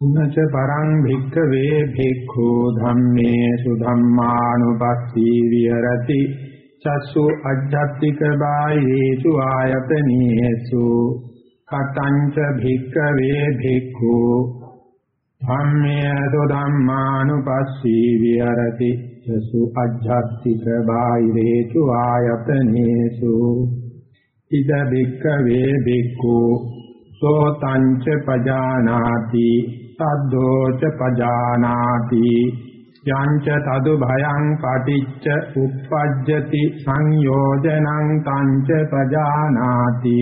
උනච පරං භික්ඛවේ භික්ඛු ධම්මේසු ධම්මානුපස්සී විහෙරති චස්සු අජ්ජත්තික බාහේසු ආයතනීයසු කතංච භික්ඛවේ භික්ඛු ධම්මේසු ධම්මානුපස්සී විහෙරති චස්සු අජ්ජත්තික බාහේසු ආයතනීයසු ඉද භික්ඛවේ භික්ඛු සෝතංච පජානාති සද්දෝ ච පජානාති යංච තදු භයං පටිච්ච උප්පජ්ජති සංයෝජනං තංච පජානාති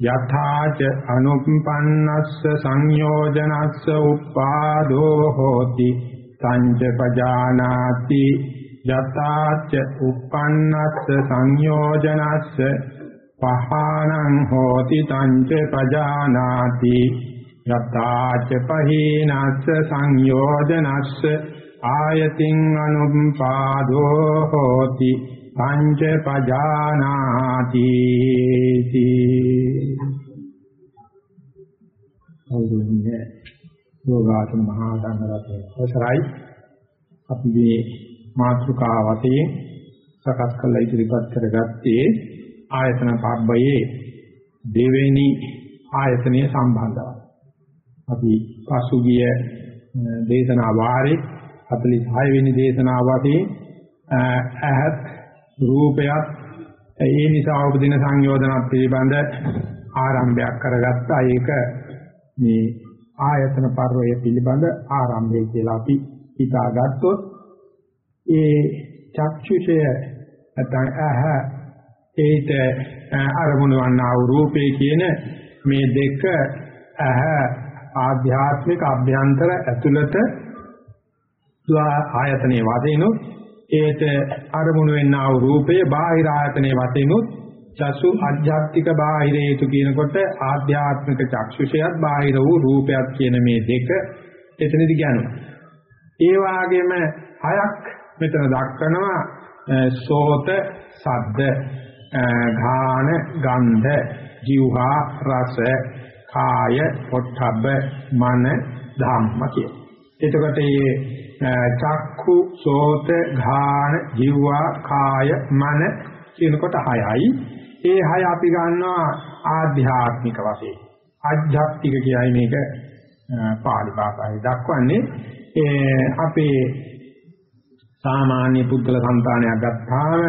යථාච අනුප්පන්නස්ස සංයෝජනස්ස උප්පාදෝ හෝති තංච පජානාති යථාච උප්පන්නස්ස සංයෝජනස්ස පහානං හෝති තංච පජානාති යත්තාච පහීනස්ස සංයෝජනස්ස ආයතින් අනුපාදෝ හෝති පංච පජානාති අවුරුන්නේ යෝගාත මහා සංඝරත්නයේ අවසරයි. අපි මේ මාතෘකා වශයෙන් සකස් කළ ඉදිරිපත් කරගත්තේ ආයතන පබ්බයේ දෙවෙනි ආයතනයේ සම්බන්ධව අපි පසුගිය දේශනා වාරේ 46 වෙනි දේශනා වාරේ ඇහත් රූපයත් ඒ නිසා උපදින සංයෝජනත් පිළිබඳ ආරම්භයක් කරගත්තා. ඒක මේ ආයතන පර්වය පිළිබඳ ආරම්භය කියලා අපි හිතාගත්තොත් ඒ චක්ෂුෂය නැත්නම් ඇහ ඒට අරමුණු වන්නා වූ රූපේ කියන මේ දෙක ඇහ ආධ්‍යාත්මික අභ්‍යන්තර ඇතුළත ආයතනයේ වදිනුත් ඒට අරමුණු වෙන්නා වූ රූපයේ බාහිර ආයතනයේ වදිනුත් චසු අධ්‍යාත්මික බාහිරේතු කියනකොට ආධ්‍යාත්මික චක්ෂුෂයත් බාහිර වූ රූපයත් කියන මේ දෙක එතනදි කියනවා. ඒ වාගේම හයක් මෙතන දක්වනවා සෝත සද්ද ඝාන ගන්ධ જીවහා රස කාය පොට්ටබ්බ මන ධම්ම කිය. එතකොට මේ චක්ඛු සෝත ඝාන ජීවා කාය මන කියනකොට හයයි. ඒ හය අපි ගන්නවා ආධ්‍යාත්මික වශයෙන්. ආධ්‍යාත්මික කියයි මේක පාලි භාෂාවේ දක්වන්නේ ඒ අපේ සාමාන්‍ය පුද්ගල సంతානයක් ගත්තාම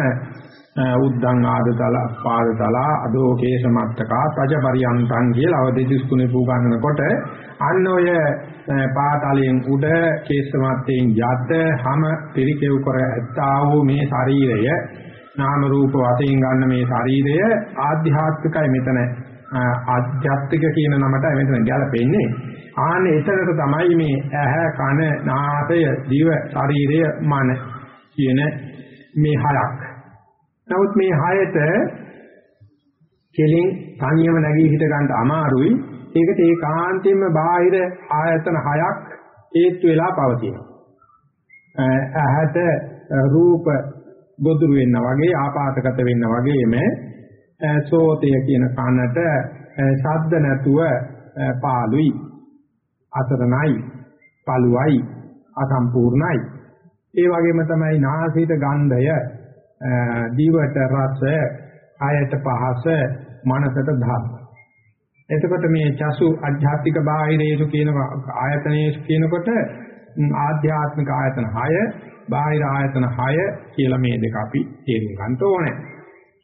උද්දං ආදතල පාදතල අදෝකේ සමත්තකා තජ පරියන්තං කියලා අවදෙදිස් කුණේ පූගන්නකොට අන්න ඔය පාතලයෙන් උඩ කේසමත්තෙන් යට හැම පිරිකෙව් කර ඇත්තා වූ මේ ශරීරය නාම රූප වශයෙන් ගන්න මේ ශරීරය ආධ්‍යාත්මිකයි මෙතන. ආධ්‍යාත්මික කියන නමට මෙතන ගැලපෙන්නේ ආන්නේ එතනට තමයි මේ ඇහැ කන නාසය දිව ශරීරය මන කියන මේ හයක්. නමුත් මේ හයට කෙලින් තනියම නැගී හිට ගන්න අමාරුයි. ඒකට ඒකාන්තයෙන්ම බාහිර ආයතන හයක් හේතු වෙලා පවතිනවා. ඇහැට රූප ගොදුරු වෙන්න වගේ ආපාතගත වෙන්න වගේම සෝතය කියන කනට ශබ්ද නැතුව පාළුයි අතරණයි පළුවයි අසම්පූර්ණයි ඒ වගේම තමයි නාසයට ගන්ධය දීවට රස, ආයත පහස, මනසට ධාම. එතකොට මේ චසු අධ්‍යාත්මික බාහිරේසු කියන ආයතනයේ කියනකොට ආධ්‍යාත්මික ආයතන 6, බාහිර ආයතන 6 කියලා මේ දෙක අපි තේරුම් ගන්න ඕනේ.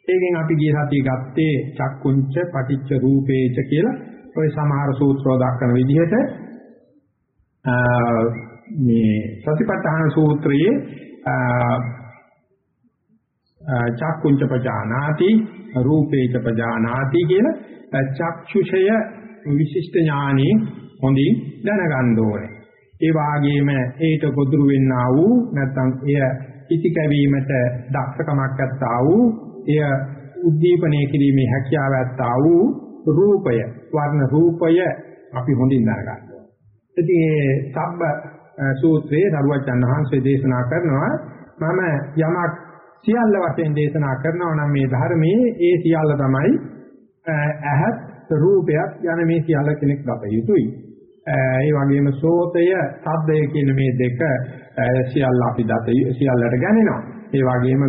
ඒකෙන් අපි ගිය සතියේ ගත්තේ චක්කුංච පටිච්ච රූපේච කියලා ඔය සමහර සූත්‍රෝ දක්වන විදිහට මේ සතිපට්ඨාන සූත්‍රයේ චක්කුංච පජානාති රූපේච පජානාති කියලා චක්ෂුෂය විශිෂ්ට ඥානෙ හොඳින් දැනගන්න ඕනේ. ඒ වාගේම ඒට ගොදුරු වෙන්නා වූ නැත්නම් එය ඉති කැවීමට දක්ෂකමක් ඇත්තා වූ එය උද්දීපනය කිරීමේ හැකියාව ඇත්තා වූ රූපය වර්ණ රූපය අපි හොඳින් දරගන්න ඕනේ. ඉතින් මේ සබ්බ සූත්‍රයේ දරුවචන් වහන්සේ දේශනා කරනවා මම යමක් සියල්ල වශයෙන් දේශනා කරනවා නම් මේ ධර්මයේ ඒ සියල්ල තමයි ඇහත් රූපයක් යන මේ සියල්ල කෙනෙක් ගත යුතුයි. ඒ වගේම සෝතය, ශබ්දය කියන මේ දෙක සියල්ල අපි දත සියල්ලට ගණනවා. ඒ වගේම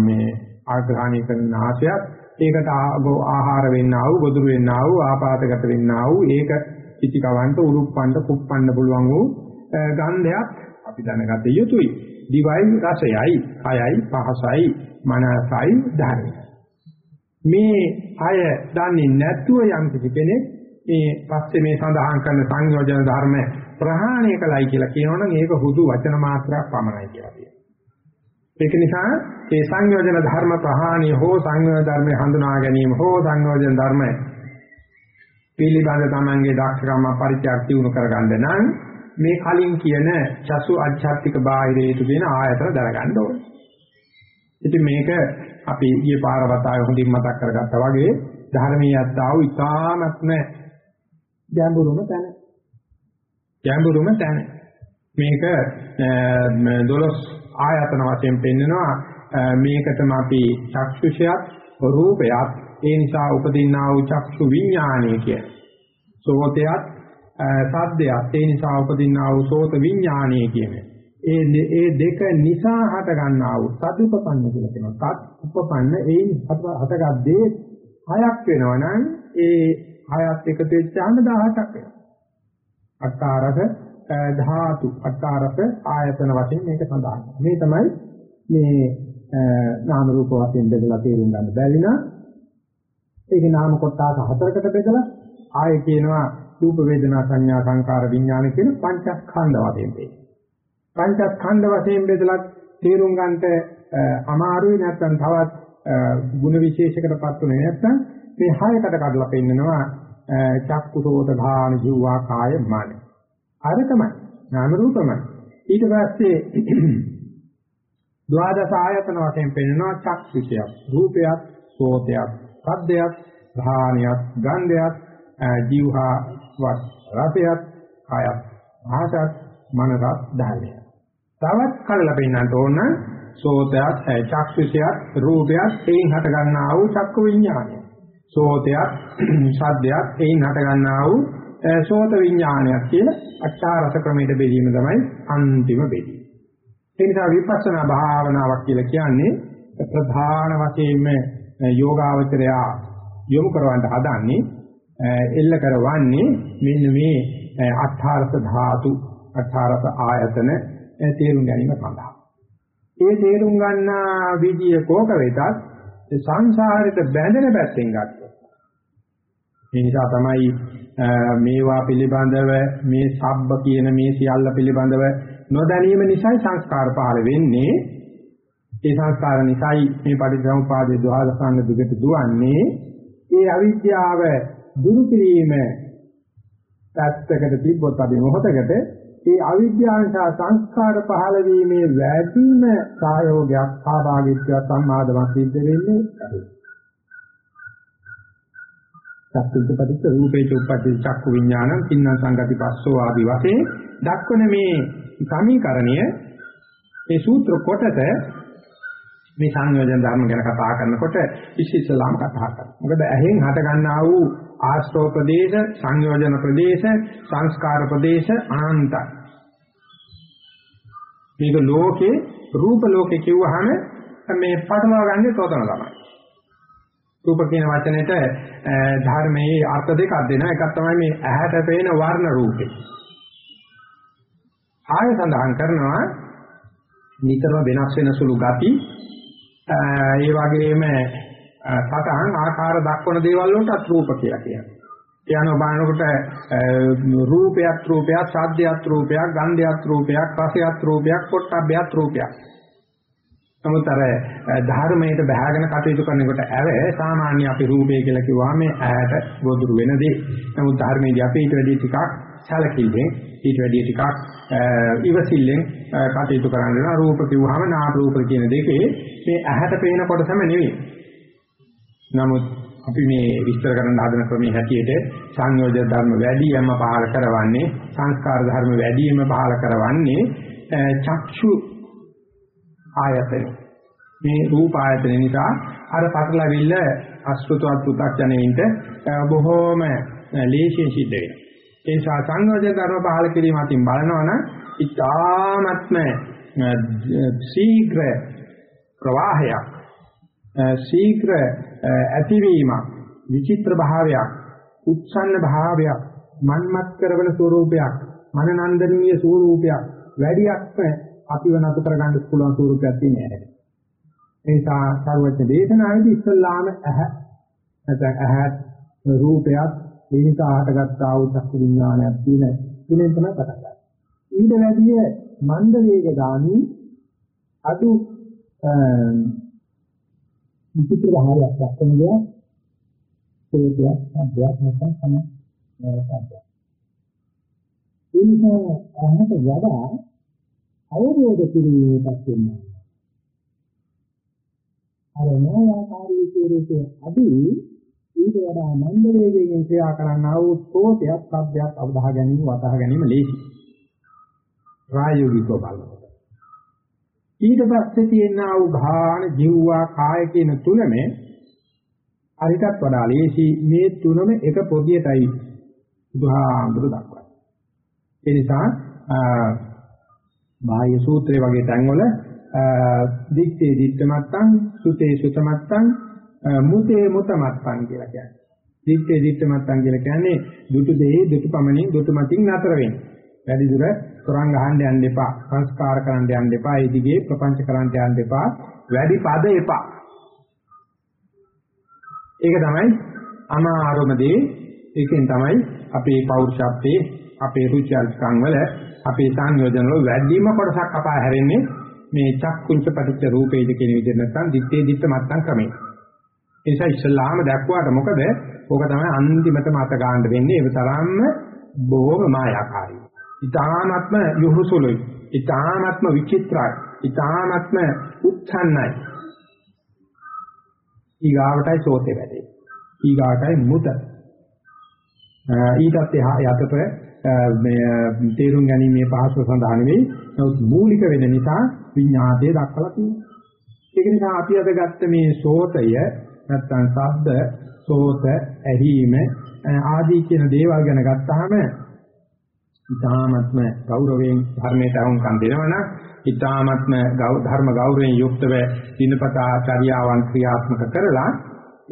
මේ ආග්‍රහණය කරන නාසයත් ඒකට ආහාර වෙන්නා වූ, ගොදුරු වෙන්නා වූ, ආපාතගත වෙන්නා වූ ඒක ඉතිකවන්ට උලුප්පන්න කුප්පන්න පුළුවන් වූ ගන්ධයක් අපි දැනගත යුතුයි. දිවයි රසයයි, කයයි පහසයි, මනසයි ධර්මයි. මේ අය දන්නේ නැතුව යම් කිසි කෙනෙක් මේ පස්සේ මේ සඳහන් කරන සංයෝජන ධර්ම ප්‍රහාණය කළයි කියලා කියනවනම් ඒක හුදු වචන මාත්‍රයක් පමණයි කියලා කියනවා. ඒක නිසා මේ සංයෝජන ධර්ම ප්‍රහාණය හෝ සංයෝජන ධර්මයේ හඳුනා ගැනීම හෝ සංයෝජන ධර්ම පිළිබඳ තමන්ගේ දක්ෂකම පරිත්‍යාග දිනු කරගන්න නම් මේ කලින් කියන චසු අධ්‍යාත්මික බාහිරේතු කියන ආයතන දරගන්න ඕනේ. ඉතින් මේක අපි ඊයේ පාර වතාවේ හොඳින් මතක් කරගත්තා වගේ ධර්මීය අත්තාව ඉතාමත්ම ගැඹුරුම තැන. ගැඹුරුම තැන. මේක දොළොස් ආයතන වශයෙන් පෙන්නනවා මේකටම අපි චක්ෂුෂයත් රූපයත් ඒ නිසා උපදින්නා වූ චක්ෂු විඥානය කිය. සෝතයත් සද්දයත් ඒ නිසා උපදින්නා වූ සෝත විඥානය කියන්නේ. ඒ ඒ දෙක නිසා හට ගන්නා වූ සතුපපන්න කියලා කියනවා. සත් උපපන්න ඒ හටගත් දේ හයක් වෙනවා නම් ඒ හයත් එකතු වෙච්චාම 18ක් වෙනවා. අට්ඨාරක ධාතු අට්ඨාරක ආයතන වශයෙන් මේක සඳහන්. මේ තමයි මේ නාම රූප වශයෙන් බෙදලා තේරුම් ගන්න බැරි නම් ඒක නාම කොටස හතරකට බෙදලා ආයේ කියනවා රූප වේදනා සංඥා සංකාර විඥාන කියන පංචස්කන්ධ වශයෙන් දෙන්නේ. පංචස්කන්ධ වශයෙන් බෙදලා තේරුම් ගන්නට අමාරුයි නැත්නම් තවත් ಗುಣ විශේෂයකටපත් උනේ නැත්නම් මේ හයකට කඩලා පෙන්නනවා චක්කුසෝත ධාන ජීවා කාය මන. අර තමයි නාම රූපමයි. ඊට පස්සේ ද්වාදස ආයතන වශයෙන් පෙන්නනවා චක්ෂුෂයක්, රූපයක්, සෝතයක්, සද්දයක්, ධානියක්, ගන්ධයක්, ජීවහා වත් රසයක්, කායක්, භාෂයක්, මනසක්, ධර්මයක්. තවත් කල්ලා පෙන්නන්න ඕන සෝතයත් චක්ෂුෂයත් රූපයත් එයින් හට ගන්නා වූ චක්ක විඥානය. සෝතයත් ශබ්දයත් එයින් හට ගන්නා වූ සෝත විඥානයක් කියලා අට්ඨාරස ක්‍රමයට බෙදීම තමයි අන්තිම බෙදීම. ඒ නිසා විපස්සනා භාවනාවක් කියලා කියන්නේ ප්‍රධාන වශයෙන්ම යෝගාවචරය යොමු කරවන්න හදන්නේ එල්ල කරවන්නේ මෙන්න මේ අට්ඨාරස ධාතු අට්ඨාරස ආයතන තේරුම් ගැනීම සඳහා. ඒ තේරුම් ගන්නා විදිය කෝක වෙතත් සංසාරෙට බැඳෙන පැත්තෙන් ගත්තොත්. ඒ නිසා තමයි මේවා පිළිබඳව මේ සබ්බ කියන මේ සියල්ල පිළිබඳව නොදැනීම නිසායි සංස්කාර පහළ වෙන්නේ. ඒ සංස්කාර නිසායි මේ පටිච්චසමුපාදයේ දහලසංග දුකට දුවන්නේ. ඒ අවිද්‍යාව දුරු කිරීම පැත්තකට තිබ්බොත් අපි මොහොතකට ඒ අවිද්‍යාව නිසා සංස්කාර පහළ වීමේ වැඩිම සහයෝගයක් සහභාගීත්වයක් සම්මාදමක් සිද්ධ වෙන්නේ සත්‍යපටිච්ච රූපේ චුප්පටි චක්කු විඥානං කින්න සංගති පස්සෝ ආදි වශයෙන් දක්වන මේ සමීකරණය මේ සූත්‍ර කොටස මේ සංයෝජන ධර්ම ගැන කතා කරනකොට විශේෂලාම කතා කරනවා. මොකද ඇහෙන් හට ගන්නා වූ ආශ්‍රව ප්‍රදේශ, සංයෝජන ප්‍රදේශ, සංස්කාර ප්‍රදේශ අනන්තයි. මේක ලෝකේ රූප ලෝකේ කිව්වහම මේ පටලවා ගන්නේ තෝතන තමයි. රූප කියන වචනෙට ධර්මයේ අර්ථ දෙකක් දෙනවා. එකක් තමයි මේ ඇහැට පේන වර්ණ රූපේ. ආය සඳහන් කරනවා නිතරම වෙනස් වෙන සුළු ගති ඒ වගේම සතහන් ආකාර දක්වන දේවල් වලටත් රූප කියලා කියනවා. කියනවා බලනකොට රූපයක් රූපයක් සාද්දයක් රූපයක් ගන්ධයක් රූපයක් රසයක් රූපයක් පොට්ටබ්බයක් රූපයක්. නමුත් අර ධර්මයට බහගෙන කටයුතු කරනකොට ඇර සාමාන්‍ය අපි රූපය කියලා කිව්වා මේ ඇහැට ගොදුරු වෙන දේ. නමුත් ධර්මයේදී අපි ඊට වැඩි ටිකක් සැලකිල්ලෙන් ඊට වැඩිය ටිකක් ඉවසිල්ලෙන් කටයුතු කරන්න වෙනවා රූප කිව්වහම නාම රූප කියන දෙකේ මේ ඇහැට පේන කොටසම නෙවෙයි. නමුත් අපි මේ විස්තර කරන්න හදන ක්‍රමයේ හැටියට සංයෝජන ධර්ම වැඩියම පහල කරවන්නේ සංස්කාර ධර්ම වැඩියම පහල කරවන්නේ චක්ෂු ආයතන. මේ රූප ආයතන නිසා අර පටලවිල්ල අසෘතවත් පු탁ජනෙයින්ට බොහෝම ලේසියෙන් සිද්ධ වෙනවා. ඒ නිසා සංයෝජන ධර්ම පහල කිරීම අතින් බලනවනම් ඉතාමත්ම ශීඝ්‍ර ප්‍රවාහයක් ශීඝ්‍ර ඇතිවීමක් විචිත්‍ර භාවයක් උත්සන්න භාවයක් මන්මත් කරවන ස්වરૂපයක් මනනන්දනීය ස්වરૂපයක් වැඩියක්ම අපිව නතු කරගන්න පුළුවන් ස්වરૂපයක් තියෙනවා ඒ නිසා සර්වඥ දේශනාවේදී ඉස්සල්ලාම ඇහ නැත්නම් ඇහත් රූපයක් ඒ නිසා හටගත් ආ වූ චක්කු විඥානයක් තියෙන තුනෙන් තමයි පටන් ගන්න. ඊට වැඩිය මන්ද වේග ගාමි අඩු විචිත්‍ර භාවයක් දක්වන දෙයක් ඒකයක් අධ්‍යාත්ම නැත්නම් තමයි නරකයි. ඒ නිසා අහකට වඩා අවබෝධ කිරීමක් වෙනවා. අර නායාකාරී ස්වරූපයේ අදි ඊට වඩා මන්ද වේගයෙන් ක්‍රියා කරන්නා වූ සෝතයක් සබ්දයක් අවබෝධ ගැනීම වතහ ගැනීම ලේසි. ප්‍රායෝගිකව බලනකොට. ඊට පස්සේ තියෙනා වූ භාන ජීවවා කාය කියන තුනම අරිටත් වඩා ලේසි මේ තුනම එක පොදියටයි බුදුහාඳුර දක්වන්නේ. ඒ නිසා බාහ්‍ය සූත්‍රය වගේ තැන්වල දිත්තේ දිත්තමත්තං සුතේ සුතමත්තං මුතේ මුතමත්තං කියලා කියන්නේ. දිත්තේ දිත්තමත්තං කියලා කියන්නේ දුටු දෙහි දුටු පමණින් දුටු මතින් නතර වෙන්නේ. වැඩි දුර තරංග ගහන්න යන්න එපා. සංස්කාර කරන්න යන්න එපා. ඒ දිගේ ප්‍රපංච කරන්න යන්න එපා. වැඩි පද එපා. ඒක තමයි අමාරුමදී ඒකෙන් තමයි අපේ පෞරුෂත්වයේ අපේ රුචි අරුචිකම් වල අපේ සංයෝජන වල වැඩිම කොටසක් අපා හැරෙන්නේ මේ චක්කුංච පටිච්ච රූපේද කියන විදිහට නැත්නම් දිත්තේ දිත්ත මත්තම් ක්‍රමේ. ඒ නිසා ඉස්ලාම දැක්වාට මොකද? ඕක තමයි අන්තිමට මත ගන්න වෙන්නේ. ඒ තරම්ම බොහොම මායාකාරී. ඊතානත්ම යොහුසුලයි ඊතානත්ම විචිත්‍රයි. ඊතානත්ම උත්සන්නයි. ඊගාවටයි සෝතේ වැඩේ ඊගාටයි මුද ඊටත් එහා යතට මේ තේරුම් ගැනීමේ පහසු සඳහා නෙවෙයි නමුත් මූලික වෙන නිසා විඤ්ඤාතය දක්වලා තියෙනවා. ඒක නිසා අපි අද ගත්ත මේ සෝතය නැත්නම් ශබ්ද සෝත ඇහිීම ආදී කියන දේවල් ගැන ගත්තාම ඊ타ත්ම ගෞරවයෙන් ධර්මයට අහුම්කම් දෙනවනම් ඊ타ත්ම ධර්ම ගෞරවයෙන් යුක්තව දිනපතා චර්යාවන් ක්‍රියාත්මක කරලා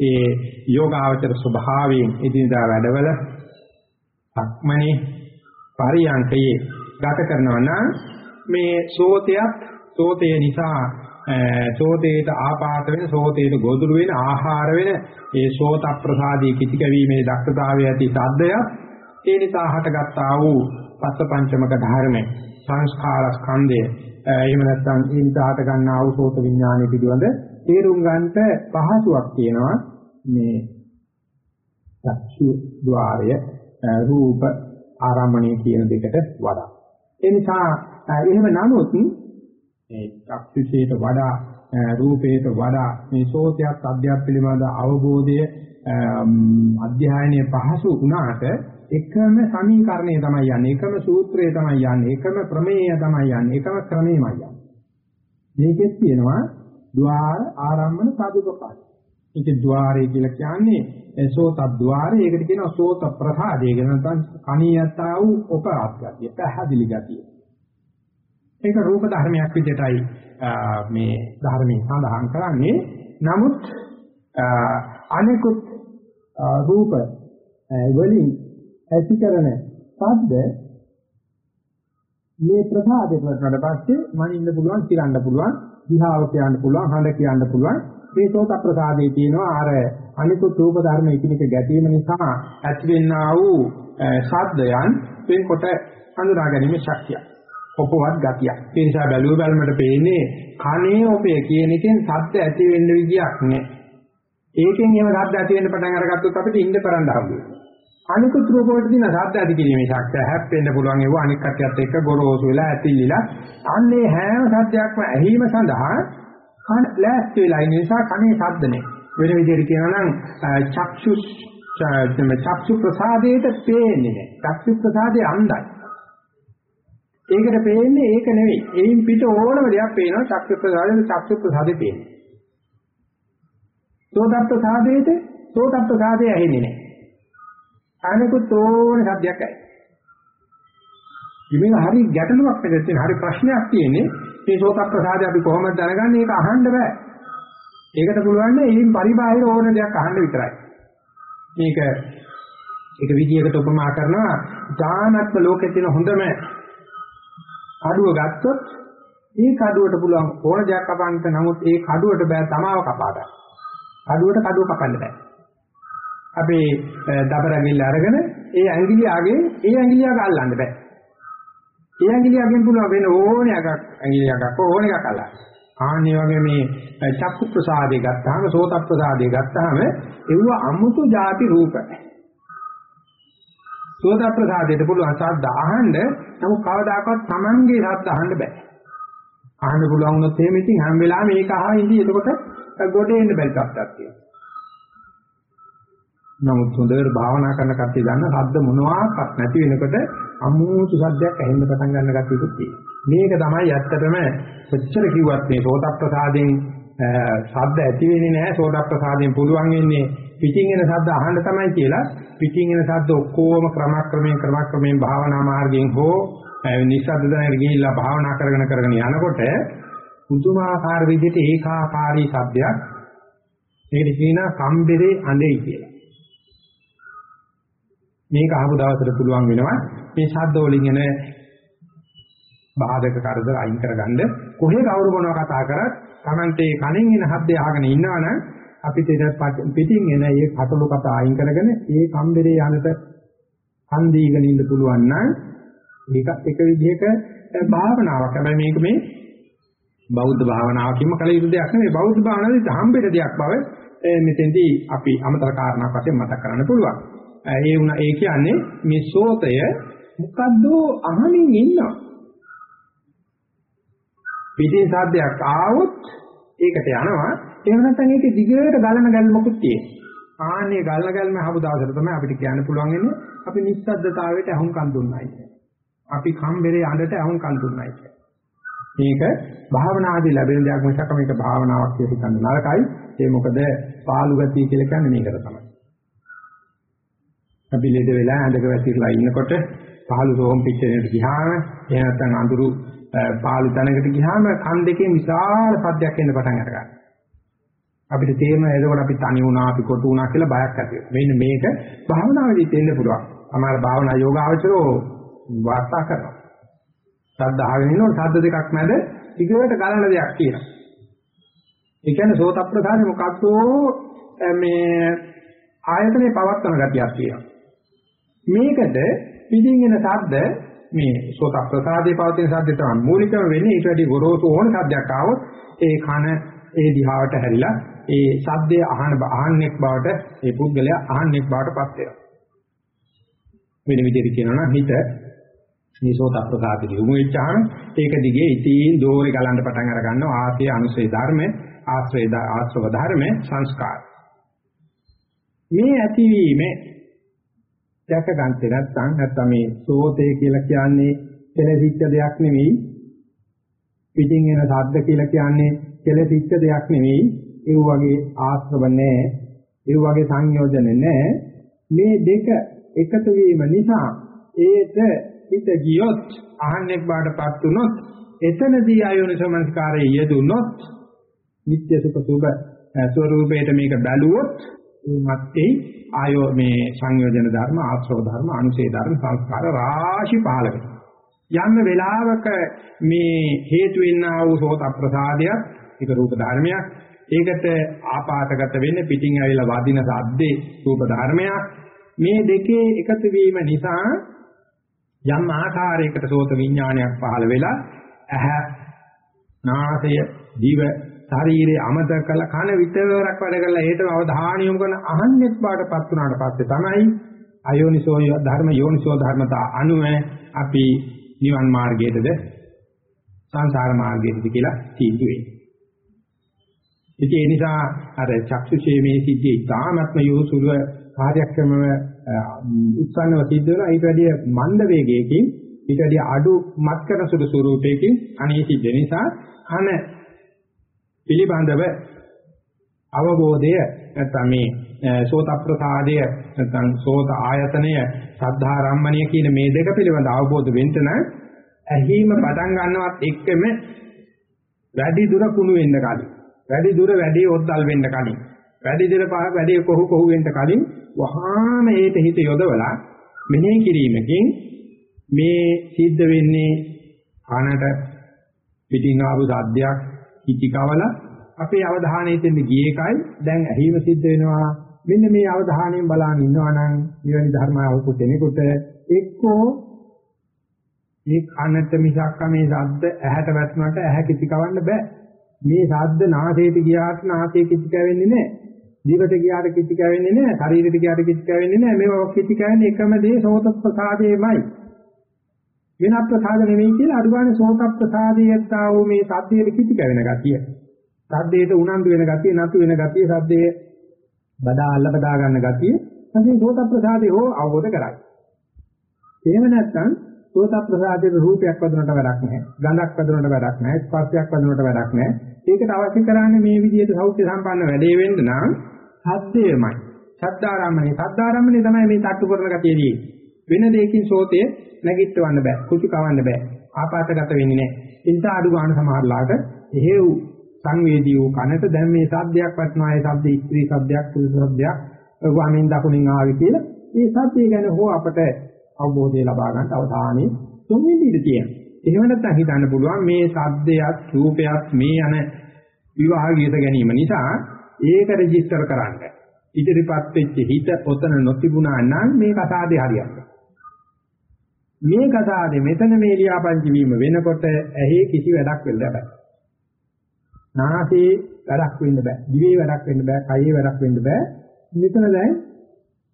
ඒ යෝගාවචර ස්වභාවයෙන් එදිනදා වැඩවල සක්මණේ පරියන්කයේ ගත කරනවා නම් මේ සෝතයත් සෝතය නිසා සෝතේට ආපාත වෙන සෝතේට ගොදුරු වෙන ආහාර වෙන ඒ සෝත ප්‍රසාදී කිතිකවීමේ දක්ෂතාවය ඇති සද්දයක් ඒ නිසා හටගත්තා වූ පස්ස පංචමක ධර්ම සංස්කාර ස්කන්ධය එහෙම නැත්නම් ඒ නිසා හට ගන්නා වූ සෝත විඥානය පිළිබඳ තේරුම් ගන්නට පහසුවක් තියෙනවා. මේ චක්ෂු ద్వාරය රූප ආරම්මණය කියන දෙකට වඩා. ඒ නිසා එහෙම නමුත් මේ චක්ෂුෂේට වඩා රූපේට වඩා මේ සෝතයක් අධ්‍යාප පිළිබඳ අවබෝධය අධ්‍යයනයේ පහසු වුණාට එකම සමීකරණය තමයි යන්නේ. එකම සූත්‍රය තමයි යන්නේ. එකම ප්‍රමේයය තමයි යන්නේ. එකම ක්‍රමෙමයි යන්නේ. මේකෙත් කියනවා ద్వාර ආරම්භන සාදුකපස්. ඒක ద్వාරය කියලා කියන්නේ සෝත ద్వාරය. ඒකට කියනවා සෝත ප්‍රසාදය. ඒක නැත්නම් කණියතා වූ උපරාත් ගතිය. පැහැදිලි ගතිය. ඒක රූප ධර්මයක් විදිහටයි මේ ධර්මයේ සඳහන් කරන්නේ. නමුත් අනිකුත් රූප වලින් ඇති කරන ශබ්ද මේ ප්‍රසාදයට වඩා පස්සේ මනින්න පුළුවන් කිරන්න පුළුවන් විහාව කියන්න පුළුවන් හඬ කියන්න පුළුවන් මේ සෝත ප්‍රසාදයේ තියෙනවා අර අනිකුත් රූප ධර්ම එකිනෙක ගැටීම නිසා ඇතිවෙනා වූ ශබ්දයන් වෙනකොට හඳුනා ගැනීම ශක්තිය. ඔපවත් ගතිය. ඒ නිසා බැලුව බැලමට පේන්නේ කනේ ඔපේ කියන එකෙන් ශබ්ද ඇති වෙන්න විදියක් නෑ. ඒකෙන් එහෙම ශබ්ද ඇති වෙන්න පටන් අරගත්තොත් අපිට ඉන්න කරන්න හම්බ වෙනවා. අනිකුත් රූප වලට තියෙන ශබ්ද ඇති කිරීමේ ශක්තිය හැප්පෙන්න පුළුවන්. ඒව අනික් කටියත් එක්ක ගොරෝසු වෙලා ඇතිලිලා අන්නේ හැම සද්දයක්ම ඇහිම සඳහා කන ලෑස්ති වෙලා ඉන්න නිසා කනේ ශබ්ද නැහැ. වෙන විදිහට කියනවා නම් චක්ෂු චක්ෂු ප්‍රසාදයට පේන්නේ නැහැ. චක්ෂු ප්‍රසාදේ අන්ධයි. ඒකට පේන්නේ ඒක නෙවෙයි. එයින් පිට ඕනම දෙයක් පේනවා චක්ෂු ප්‍රසාදේ චක්ෂු ප්‍රසාදේ පේන්නේ. සෝත ප්‍රසාදේට සෝත ප්‍රසාදේ ඇහෙන්නේ නැහැ. අනිකුත් ඕනේ සබ්දයක් ඇයි. ඉතින් හරි ගැටලුවක් මෙතන තියෙන හරි ප්‍රශ්නයක් තියෙන්නේ මේ ශෝක ප්‍රසාදය අපි කොහොමද දැනගන්නේ ඒක අහන්න බෑ. ඒකට පුළුවන් නේ එයින් පරිබාහිර ඕන දෙයක් අහන්න විතරයි. මේක ඒක විදියකට උපමා කරනවා ඥානත්ම ලෝකයේ තියෙන හොඳම කඩුව ගත්තොත් ඒ කඩුවට පුළුවන් ඕන දෙයක් කපන්න නමුත් ඒ කඩුවට බෑ තමාව කපා ගන්න. කඩුවට කඩුව කපන්න බෑ. අපේ දබර ඇඟිල්ල අරගෙන ඒ ඇඟිලියාගේ ඒ ඇඟිලියාව අල්ලන්න බෑ. ඒ ඇඟිලියාගෙන් පුළුවන් වෙන ඕනේ එකක් ඇඟිලියාවක් ඕනේ එකක් අල්ලන්න. ආන්නේ වගේ මේ චක්කු ප්‍රසාදේ ගත්තාම සෝත ප්‍රසාදේ ගත්තාම ඒව අමුතු ಜಾති රූප. සෝත ප්‍රසාදයට පුළුවන් ශබ්ද අහන්න නමුත් කවදාකවත් Tamange ශබ්ද අහන්න බෑ. අහන්න පුළුවන් වුණොත් එහෙම ඉතින් හැම වෙලාවෙම මේක අහා ඉඳී එතකොට ගොඩේ එන්න බැරි තත්ත්වයක් තියෙනවා. නමුත් හොඳට භාවනා කරන කට්ටිය දන්න ශබ්ද මොනවාක්වත් නැති වෙනකොට අමුතු සද්දයක් ඇහෙන්න පටන් ගන්න ගැටියකුත් තියෙනවා. මේක තමයි ඇත්තටම කොච්චර කිව්වත් මේ සෝත ප්‍රසාදයෙන් ශබ්ද ඇති වෙන්නේ නැහැ සෝත ප්‍රසාදයෙන් පුළුවන් වෙන්නේ පිටින් එන ශබ්ද අහන්න තමයි කියලා පිටින් එන ශබ්ද ඔක්කොම ක්‍රමක්‍රමයෙන් ක්‍රමක්‍රමයෙන් භාවනා මාර්ගයෙන් හෝ නිස්සද්ද දැනගෙන ගිහිල්ලා භාවනා කරගෙන කරගෙන යනකොට පුදුමාකාර විදිහට ඒකාකාරී ශබ්දයක් ඒකට කියනවා කම්බරේ අඬේ කියලා. මේක අහපු දවසට පුළුවන් වෙනවා මේ ශබ්ද වලින් එන බාධක කරදර අයින් කරගන්න කොහේ කවුරු මොනවා කතා කරත් Tamante කණෙන් එන ශබ්දය අහගෙන ඉන්නවනම් අපිට පිටින් එන මේ කටළු කතා අයින් කරගෙන ඒ කම්බරේ යනට කන් දීගෙන ඉන්න පුළුවන් නම් මේකත් එක විදිහක භාවනාවක්. හැබැයි මේක මේ බෞද්ධ භාවනාවකින්ම කළ යුතු දෙයක් නෙවෙයි. බෞද්ධ භාවනාවේ හම්බෙට දෙයක් බව මෙතෙන්දී අපි අමතර කාරණාවක් වශයෙන් මතක් කරන්න පුළුවන්. ඒ වුණා ඒ කියන්නේ මේ සෝතය මොකද්ද අහමින් ඉන්නවා. පිටින් සාද්දයක් ආවොත් ඒකට යනවා. එහෙම නැත්නම් ඒකේ දිගට ගලන ගැල්මකුත් තියෙනවා. ආන්නේ ගලන ගැල්ම හබු දවසට තමයි අපිට කියන්න පුළුවන් වෙන්නේ අපි නිස්සද්දතාවයට අහුම්කම් දුන්නයි. අපි කම්බරේ අඬට අහුම්කම් දුන්නයි. මේක භාවනාදී ලැබෙන දෙයක් මිසක් මේක භාවනාවක් කියලා හිතන්න නරකයි. ඒ මොකද පාළු ගතිය කියලා කියන්නේ මේකට තමයි. අපි ලෙඩ වෙලා ඇඳක වැසිරලා ඉන්නකොට පහළු රෝම් පිටේට ගියාම එහෙම නැත්නම් අඳුරු පාළු තැනකට ගියාම කන් දෙකේ විශාල සද්දයක් එන්න පටන් අරගන්නවා. අපිට තේරෙනවා එතකොට අපි තනි වුණා අපි කොටු වුණා කියලා බයක් ඇති වෙනවා. මෙන්න මේක භාවනාවේදී තේන්න පුළුවන්. අමාර භාවනා යෝගාවචරෝ වාර්තා කරනවා. ශබ්ද අහගෙන ඉන්නකොට ශබ්ද දෙකක් මැද ටිකවට ගලන දෙයක් තියෙනවා. ඒ කියන්නේ සෝත ප්‍රධානි මොකක්ද මේ ආයතනේ පවත්වන ගතියක් තියෙනවා. මේකට පිටින් එන ශබ්ද මේ සෝත ප්‍රසාදේ පවතින ශබ්ද තමයි මූලිකම වෙන්නේ. ඊට වැඩි ගොරෝසු ඕන ශබ්දයක් ආවොත් ඒ කන ඒ දිහාවට හැරිලා ඒ ශබ්දය අහන අහන්නෙක් බවට ඒ පුද්ගලයා අහන්නෙක් බවට පත් වෙනවා. වෙන විදිහට කියනවා නම් හිත මේ සෝත ප්‍රසාදේ යොමු වෙච්චාම ඒක දිගේ ඉතින් දෝරේ ගලන්න පටන් අර ගන්නවා. ආශ්‍රය අනුසේ ධර්ම ආශ්‍රය ආශ්‍රව ධර්ම සංස්කාර. මේ ඇතිවීමේ දැක ගන්නට නැත්නම් නැත්නම් මේ සෝතේ කියලා කියන්නේ කෙලෙසිච්ච දෙයක් නෙවෙයි. පිටින් එන ශබ්ද කියලා කියන්නේ කෙලෙසිච්ච දෙයක් නෙවෙයි. ඒ වගේ ආශ්‍රව නැහැ. ඒ වගේ සංයෝජන නැහැ. මේ දෙක එකතු වීම නිසා ඒට හිත ගියොත් අහන්නේක් බාටපත් වුනොත් එතනදී ආයෝනිසමස්කාරයේ යෙදුනොත් නිත්‍ය සුඛ සුභ ස්වરૂපයට මේක බැලුවොත් මත්තේ ආයෝ මේ සංයෝජන ධර්ම ආශ්‍රව ධර්ම අනුසේ ධර්ම සංස්කාර රාශි පහළ වෙනවා යම් වෙලාවක මේ හේතු වෙන්නා වූ සෝත ප්‍රසාදයක් ඒක රූප ධර්මයක් ඒකට ආපාතගත වෙන්නේ පිටින් ඇවිල්ලා වදින සද්දේ රූප ධර්මයක් මේ දෙකේ එකතු වීම නිසා යම් ආකාරයකට සෝත විඥානයක් පහළ වෙලා ඇහ නාසය දිව ශරීරයේ අමතක කළ කන විතරක් වැඩ කරලා ඒකට අවධානය යොමු කරන අහන්නෙක් බාටපත් වුණාට පස්සේ තමයි අයෝනිසෝ ධර්ම යෝනිසෝ ධර්මතා අනුව අපි නිවන් මාර්ගයටද සංසාර මාර්ගයටද කියලා තීන්දුව වෙන්නේ. ඉතින් ඒ නිසා අර චක්ෂුෂේමේ සිද්ධිය ඉතාමත්ම යොසුල කාර්යක්‍රමව උත්සන්නව සිද්ධ වෙනවා ඊට වැඩිය මන්ද වේගයකින් ඊට වැඩිය අඩු මත් කරන සුළු ස්වරූපයකින් අනේ සිද්ධ නිසා කන පිළිබඳව අවබෝධය නැත්නම් මේ සෝත ප්‍රසාදය නැත්නම් සෝත ආයතනය සද්ධාරම්මණය කියන මේ දෙක පිළිබඳ අවබෝධ වෙන්න නම් ඇහිම පටන් ගන්නවත් එක්කම වැඩි දුර කුණු වෙන්න කලින් වැඩි දුර වැඩි ඔද්දල් වෙන්න කලින් වැඩි දුර වැඩි කොහු කොහු වෙන්න කලින් වහාම ඒට හිත යොදවලා මෙනෙහි කිරීමකින් මේ සිද්ධ වෙන්නේ කනට පිටින් ආපු සද්දයක් කිචිකවල අපේ අවධානය දෙන්න ගිය එකයි. දැන් ඇහිම සිද්ධ වෙනවා. මෙන්න මේ අවධානයෙන් බලන් ඉන්නවා නම් මෙවැනි ධර්මාවක කෙනෙකුට එක්කෝ මේ කනට මිසක් මේ ශබ්ද ඇහැට වැටුණාට ඇහැ කිචිකවන්න බෑ. මේ ශබ්ද නාසයට ගියාට නාසය කිචිකවෙන්නේ නැහැ දිවට ගියාට කිචිකවෙන්නේ නැහැ ශරීරයට ගියාට කිචිකවෙන්නේ නැහැ මේවා කිචිකවෙන්නේ එකම දේ සෝත ප්‍රසාදයේමයි. වෙන ප්‍රසාද නෙවෙයි කියලා අනුගානේ සෝත ප්‍රසාදයේත්තා වූ මේ සද්දයට කිති කැවෙන ගතිය. සද්දයට උනන්දු වෙන ගතිය, නතු වෙන ගතිය, සද්දයේ බදා අල්ල බදා ගන්න ගතිය. නැත්නම් සෝත ප්‍රසාදේ හෝ අවබෝධ කරයි. එහෙම නැත්නම් සෝත ප්‍රසාදයේ රූපයක් වදුනට වැඩක් නැහැ. ගඳක් වදුනට වැඩක් නැහැ. ස්පර්ශයක් වදුනට වැඩක් නැහැ. ඒකට අවශ්‍ය කරන්නේ මේ විදිහට සෞඛ්‍ය සම්පන්න වැඩේ වෙන්න නම් සද්දේමයි. සද්දාරම්මනේ සද්දාරම්මනේ තමයි මේ තට්ටු කරන ගතියදී. වෙන දෙයකින් සෝතේ නැගිටවන්න බෑ. කුචි කවන්න බෑ. ආපాతගත වෙන්නේ නැහැ. ඒ නිසා අඩු ගන්න සමහරලාට එහෙව් සංවේදී වූ කනට දැන් මේ සද්දයක් වටනවා. ඒ සද්ද ස්ත්‍රී සද්දයක්, පුරුෂ සද්දයක් වමෙන් දකුණින් ආවි කියලා. මේ සද්දය ගැන හෝ අපට අවබෝධය ලබා ගන්න අවධානය තුන්වෙනි ඉඳ තියෙනවා. එහෙම නැත්නම් හිතන්න පුළුවන් මේ සද්දයක්, රූපයක් මේ යන විවාහගීත ගැනීම නිසා ඒක රෙජිස්ටර් කරන්න. ඉදිරිපත් වෙච්ච හිත ඔතන නොතිබුණා නම් මේ කතාවේ හරියන්නේ. මේ කතාවේ මෙතන මේ ලියාපදිංචි වීම වෙනකොට ඇහි කිසි වැඩක් වෙන්න බෑ. නාසයේ වැඩක් වෙන්න බෑ. දිවේ වැඩක් වෙන්න බෑ. කයේ වැඩක් වෙන්න බෑ. මෙතන දැන්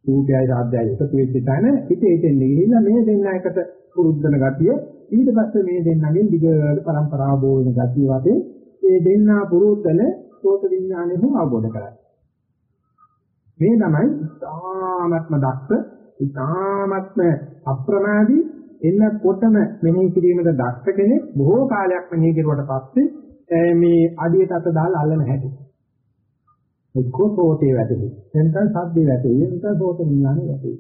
රූපයයි ශබ්දයයි එකතු වෙච්ච තැන හිතේ හිතෙන් ගිහිල්ලා මේ දෙන්න එකට පුරුද්දන ගතිය ඊට පස්සේ මේ දෙන්නගෙන් දිගට પરම්පරාව බෝ වෙන ගතිය වතේ මේ දෙන්නා පුරුද්දන සෝත විඥානය හෝ අවබෝධ කරගන්න. මේ තමයි ඉතාමත්ම දක්ෂ ඉතාමත්ම අප්‍රමාදී එන්නකොටම මෙනෙහි කිරීමට දක්ෂ කෙනෙක් බොහෝ කාලයක් මෙනෙහි කරුවට පස්සේ මේ අඩියට අත දාලා අල්ලන හැටි. එක්කෝ සෝතේ වැටෙයි. එතන සද්දේ වැටෙයි. එතන සෝත විඥානෙ වැටෙයි.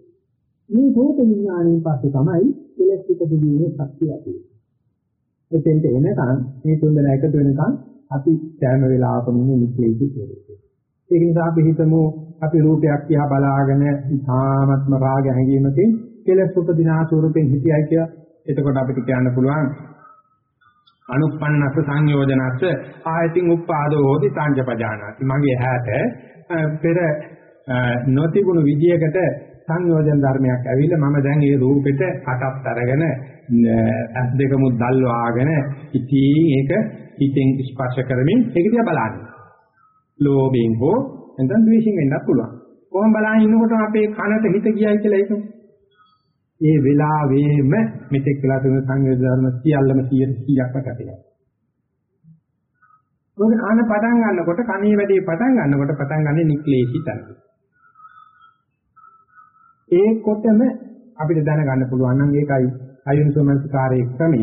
මේ සෝත විඥාණයෙන් පස්සේ තමයි ඉලෙක්ට්‍රික දුන්නේ ශක්තිය ඇති වෙන්නේ. එතෙන්ට එනකන් මේ තුන්දෙනා එකතු වෙනකන් අපි සෑම වෙලාවකම මේ නික්ලේශී කියන්නේ. ඒක නිසා අපි හිතමු අපි රූපයක් දිහා බලාගෙන ඉතාමත්ම රාග හැඟීමකින් කෙලස් උපදිනා ස්වරූපෙන් හිතියයි කියලා එතකොට අපිට කියන්න පුළුවන් අනුප්පන්නස සංයෝජනස්ස ආයතින් උප්පාදෝ හෝති සංජපජානාති මගේ හැට පෙර නොතිබුණු විදියකට සංයෝජන ධර්මයක් ඇවිල්ලා මම දැන් මේ රූපෙට අටත් අරගෙන ඇස් දෙකමුත් දැල්වාගෙන ඉතින් ඒක හිතෙන් ස්පර්ශ කරමින් ඒක දිහා බලන්නේ. ලෝභයෙන් හෝ නැත්නම් ද්වේෂයෙන් වෙන්නත් පුළුවන්. කොහොම බලන් ඉන්නකොට අපේ කනට හිත ගියයි කියලා ඒකම ඒ වෙලාවෙම මෙතෙක් වෙලා තිබුණ සංවේද ධර්ම සියල්ලම 100%ක්ම කැපෙනවා. මොකද කන පටන් ගන්නකොට කනේ වැඩේ පටන් ගන්නකොට පටන් ගන්නේ නික්ලේශී තන. ඒකොටම අපිට දැනගන්න පුළුවන් නම් ඒකයි අයුන්සමස්කාරයේ ක්‍රමය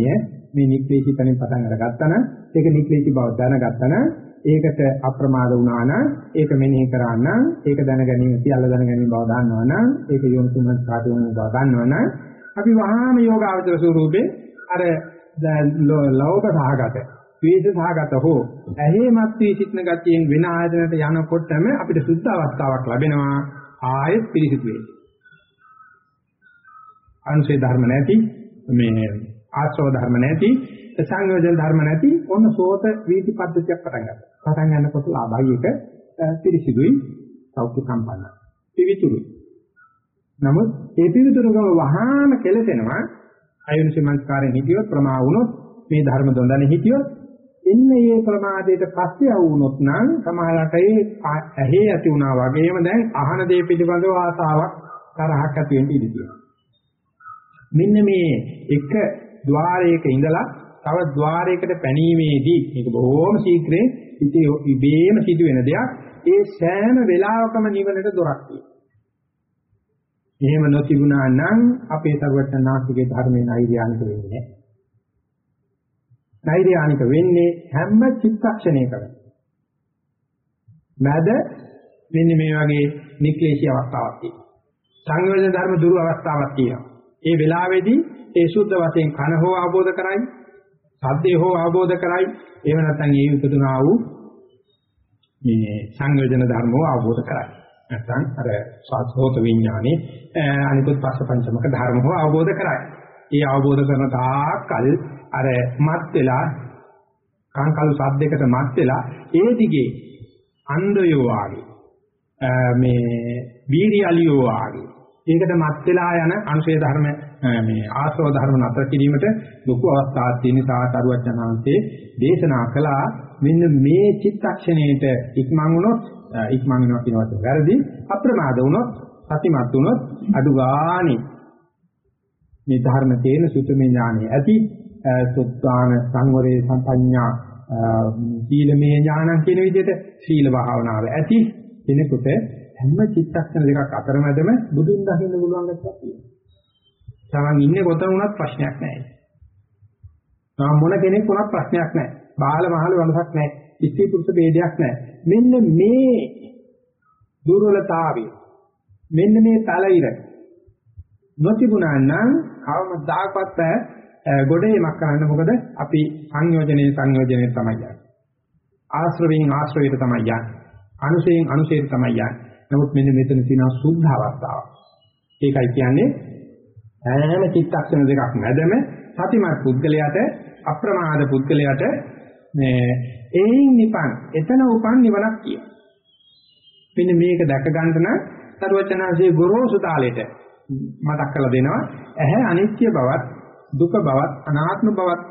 මේ නික්ලේශී තනින් පටන් අරගත්තා නම් ඒක නික්ලේශී බව දැනගත්තා නම් ඒකට අප්‍රමාද වුණා නම් ඒක මෙනෙහි කරා නම් ඒක දැන ගැනීම සියල්ල දැන ගැනීම බව දන්නවා නම් ඒක යොමුතුමත් කාටි වෙන බව දන්නවා නම් අපි වහාම යෝගාවචර ස්වරූපේ අර ලෝභ සහගත ද්වේෂ සහගත හෝ ඇහිමත් වී සිටින ගතියෙන් වෙන ආයතනයට යනකොටම අපිට සුද්ධ අවස්ථාවක් ලැබෙනවා ආයෙත් පිරිසිදු වෙයි. අනුසේ ධර්ම නැති මේ ආශ්‍රව ධර්ම නැති සංයෝජන ධර්ම නැති ඔන්න සෝත වීති පද්ධතියක් පටන් ගන්නවා. පටන් ගන්නකොට ලාභයි එක පිරිසිදුයි සෞඛ්‍ය සම්පන්නයි. පිවිතුරුයි. නමුත් ඒ පිවිතුරුකම වහාම කෙලසෙනවා අයුන්සමංස්කාරයෙන් හිතියොත් ප්‍රමා වුණොත් මේ ධර්ම දොඳනේ හිතියොත් එන්නේ මේ ප්‍රමාදයට පස්සේ ආවුනොත් නම් සමාලට ඒ ඇහි ඇති වුණා වගේම දැන් අහන දේ පිළිබඳව ආසාවක් තරහක් ඇති වෙන්න ඉඩ තියෙනවා. මෙන්න මේ එක ద్వාරයක ඉඳලා තව ద్వාරයකට පැනීමේදී මේක බොහොම ශීඝ්‍රයෙන් ඉතී ඉබේම සිදුවෙන දෙයක්. ඒ සෑම වෙලාවකම නිවනට දොරක් තියෙනවා. එහෙම නොතිබුණා නම් අපේ සර්වඥාන්සේගේ ධර්මයෙන් අයිරියානික වෙන්නේ නැහැ. නෛර්යානික වෙන්නේ හැම චිත්තක්ෂණයකම. මැද මෙන්න මේ වගේ නික්ලේශී අවස්ථාවක් තියෙනවා. සංයෝජන ධර්ම දුරු අවස්ථාවක් තියෙනවා. ඒ වෙලාවේදී ඒ සුද්ධ වශයෙන් කන හෝ අවබෝධ කරයි, සද්දේ හෝ අවබෝධ කරයි, එහෙම නැත්නම් ඒ උපදුනා වූ මේ සංයෝජන ධර්ම හෝ අවබෝධ කරයි. නැත්නම් අර සාස්ෝත විඥානේ අනිකුත් පස්ස පංචමක ධර්ම හෝ අවබෝධ කරයි. ඒ අවබෝධ කරන තාක්කල් අර මත් වෙලා කංකලු සද්දයකට මත් වෙලා ඒ දිගේ අන්ධයෝ ආගේ මේ වීර්යලියෝ ආගේ ඒකට මත් වෙලා යන අනුශේ ධර්ම මේ ආශ්‍රව ධර්ම නතර කිරීමට ලොකු අවස්ථාවක් තියෙන සාතරුවචනාංශේ දේශනා කළා. මෙන්න මේ චිත්තක්ෂණයට ඉක්මන් වුණොත් ඉක්මන් වෙනවා කියන වචන වැරදි. අප්‍රමාද වුණොත් සතිමත් වුණොත් අඩු ගානේ මේ ධර්ම තේන සුතමේ ඥානෙ ඇති. සුත්තාන සංවරේ සම්පඤ්ඤා සීලමේ ඥානං කියන විදිහට සීල භාවනාව ඇති කෙනෙකුට හැම චිත්තක්ෂණ දෙකක් අතරමැදම බුදුන් දකින්න පුළුවන් ගැටයක් තියෙනවා. තමන් ඉන්නේ කොතන වුණත් ප්‍රශ්නයක් නැහැ. තාම මොන කෙනෙක් වුණත් ප්‍රශ්නයක් නැහැ. බාල මහල වෙනසක් නැහැ. ඉස්ති පුරුෂ ભેදයක් නැහැ. මෙන්න මේ දුර්වලතාවය මෙන්න මේ තලයිර නොතිබුණා නම් කවමදාකවත් ගොඩේමක් කරන්න මොකද අපි සංයෝජනේ සංයෝජනේ තමයි යන්නේ. ආශ්‍රවයෙන් ආශ්‍රවයට තමයි යන්නේ. අනුසයෙන් අනුසයට තමයි යන්නේ. නමුත් මෙන්න මෙතන තියෙන සුද්ධ අවස්ථාවක්. ඒකයි කියන්නේ හැම චිත්තක්ෂණ දෙකක් මැදම සතිමත් පුද්ගලයාට අප්‍රමාද පුද්ගලයාට මේ එයින් නිපන් එතන උපන් නිවනක් කිය. මෙන්න මේක දැක ගන්න නම් සරුවචනාංශයේ ගොරෝසු තාලෙට මතක් කරලා දෙනවා. ඇහැ අනිත්‍ය බවත් දුක බවත් අනාත්ම බවත්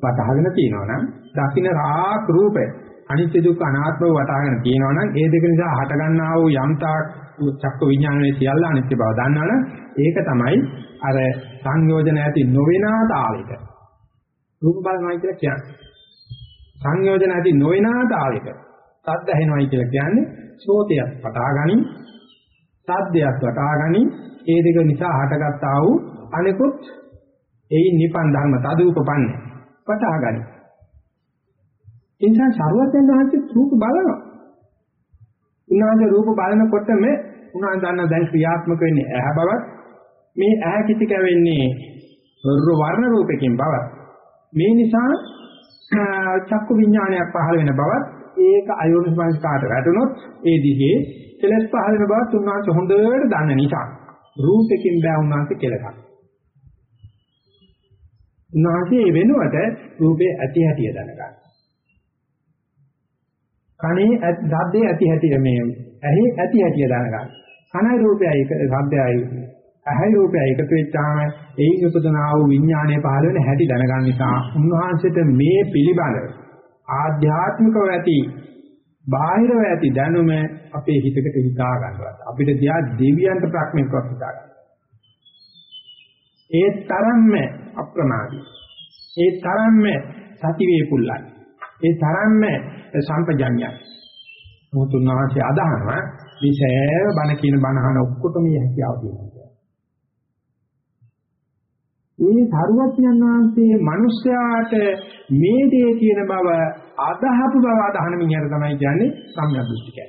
වටහාගෙන තියෙනවා නම් දකින්න රාක් රූපේ අනිත්‍ය දුක්ඛ අනාත්ම වටහාගෙන තියෙනවා නම් ඒ දෙක නිසා හට ගන්නා වූ යම්තාක් චක්ක විඥානයේ සියල්ල අනිත්‍ය බව දන්නවනම් ඒක තමයි අර සංයෝජන ඇති නොවෙනා තාලෙට රූප බලනවායි කියලා කියන්නේ. සංයෝජන ඇති නොවෙනා තාලෙට සද්ද ඇහෙනවායි කියලා කියන්නේ සෝතයක් වටහා ගනි සද්දයක් වටහා ගනි ඒ දෙක නිසා හටගත්තා වූ අනිකුත් එයින් නිපන් ධර්ම තදුපපන්න වටහා ගනි ඒ නිසා සරුවත්යන් වහන්සේ රූප බලනවා. උන්වහන්සේ රූප බලනකොටම උන්වහන්සේ දන්නා දැන් ක්‍රියාත්මක වෙන්නේ ඇහැ බවත් මේ ඇහැ කිසි කැවෙන්නේ වර්ණ රූපකින් බවත් මේ නිසා චක්කු විඥානයක් පහළ වෙන බවත් ඒක අයෝනිසමස්කාට වැටුනොත් ඒ දිගේ කෙලස් පහළ වෙන බවත් උන්වහන්සේ හොඳට දන්න නිසා රූපකින් බෑ උන්වහන්සේ කෙලකක්. උන්වහන්සේ වෙනුවට රූපේ ඇති හැටිය දැනගන්න. කනේ ශබ්දේ ඇති හැටි මේ ඇහි ඇති හැටි දැනගන්න. කනයි රූපයයි ශබ්දයයි ඇහි රූපයයි එකතු වෙච්චාම එයින් උපදනා වූ විඥානය පහළ වෙන හැටි දැනගන්න නිසා උන්වහන්සේට මේ පිළිබඳ ආධ්‍යාත්මිකව ඇති බාහිරව ඇති දැනුම අපේ හිතකට හිතා ගන්නවා. අපිට දිහා දෙවියන්ට ප්‍රඥාවක් හිතා ගන්න. ඒ තරම්ම අප්‍රමාදී. ඒ තරම්ම සති වේපුල්ලයි. ඒ තරම්ම සම්පජඤ්ඤය. මොහොතුන් වහන්සේ අදහනවා මේ සෑම බණ කියන බණ අහන ඔක්කොටම මේ හැකියාව තියෙනවා. මේ සරුවත්යන් වහන්සේ මිනිස්යාට මේ දේ කියන බව අදහපු බව අදහන මිනිහට තමයි කියන්නේ සම්‍යක් දෘෂ්ටිකය.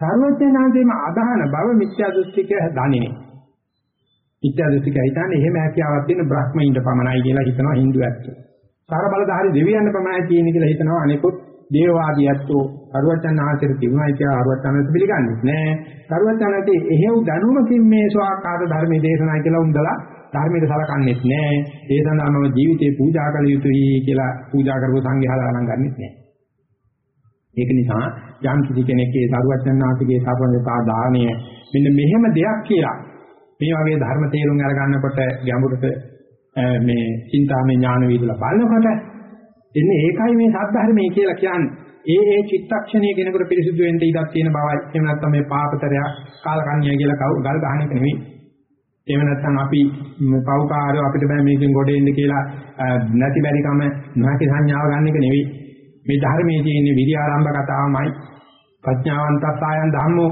සරුවත්යන්ාන්සේම අදහන බව මිත්‍යා දෘෂ්ටිකය දන්නේ. මිත්‍යා දෘෂ්ටිකය හිතන්නේ එහෙම හැකියාවක් තියෙන බ්‍රහ්මයින්ට පමණයි කියලා හිතනවා Hindu ඇත්තෝ. සාර බලධාරී දෙවියන් පමණයි තියෙන කියලා හිතනවා අනිකුත් දේවවාදියත්ෝ අරුවචන් ආශ්‍රිත තිබුණයි කියලා අරුවචන්ට පිළිගන්නේ නැහැ. අරුවචන්ට එහෙව් දැනුමකින් මේ ස්වාකාර ධර්මයේ දේශනා කියලා උන්දලා ධර්මයට සලකන්නේත් නැහැ. ඒ සඳහාම ජීවිතේ පූජා කළ යුතුයි කියලා පූජා කරපු සංඝයාලා ගණන් ගන්නෙත් නැහැ. ඒක නිසා යම් කිසි කෙනෙක්ගේ සරුවචන්නාතිගේ සර්වඥතා දාණය මෙන්න මෙහෙම දෙයක් කියලා මේ වගේ ධර්ම තේරුම් අරගන්නකොට ගැඹුරට මේ චින්තාමය ඥාන වේදලා බලනකොට එන්නේ ඒකයි මේ සද්ධර්මයේ කියලා කියන්නේ. ඒ ඒ චිත්තක්ෂණයේ කෙනෙකුට පිරිසුදු වෙන්න ඉඩක් තියෙන බවයි. එහෙම නැත්නම් මේ පාපතරය කාලකන්ණිය කියලා ගල් ගහන එක නෙවෙයි. එහෙම නැත්නම් අපි පෞකාරය අපිට බෑ මේකෙන් ගොඩ එන්න කියලා නැති බැරිකම නැති සංඥාව ගන්න එක නෙවෙයි. මේ ධර්මයේ තියෙන විරි ආරම්භ කතාවමයි ප්‍රඥාවන්තස්සයන් ධම්මෝ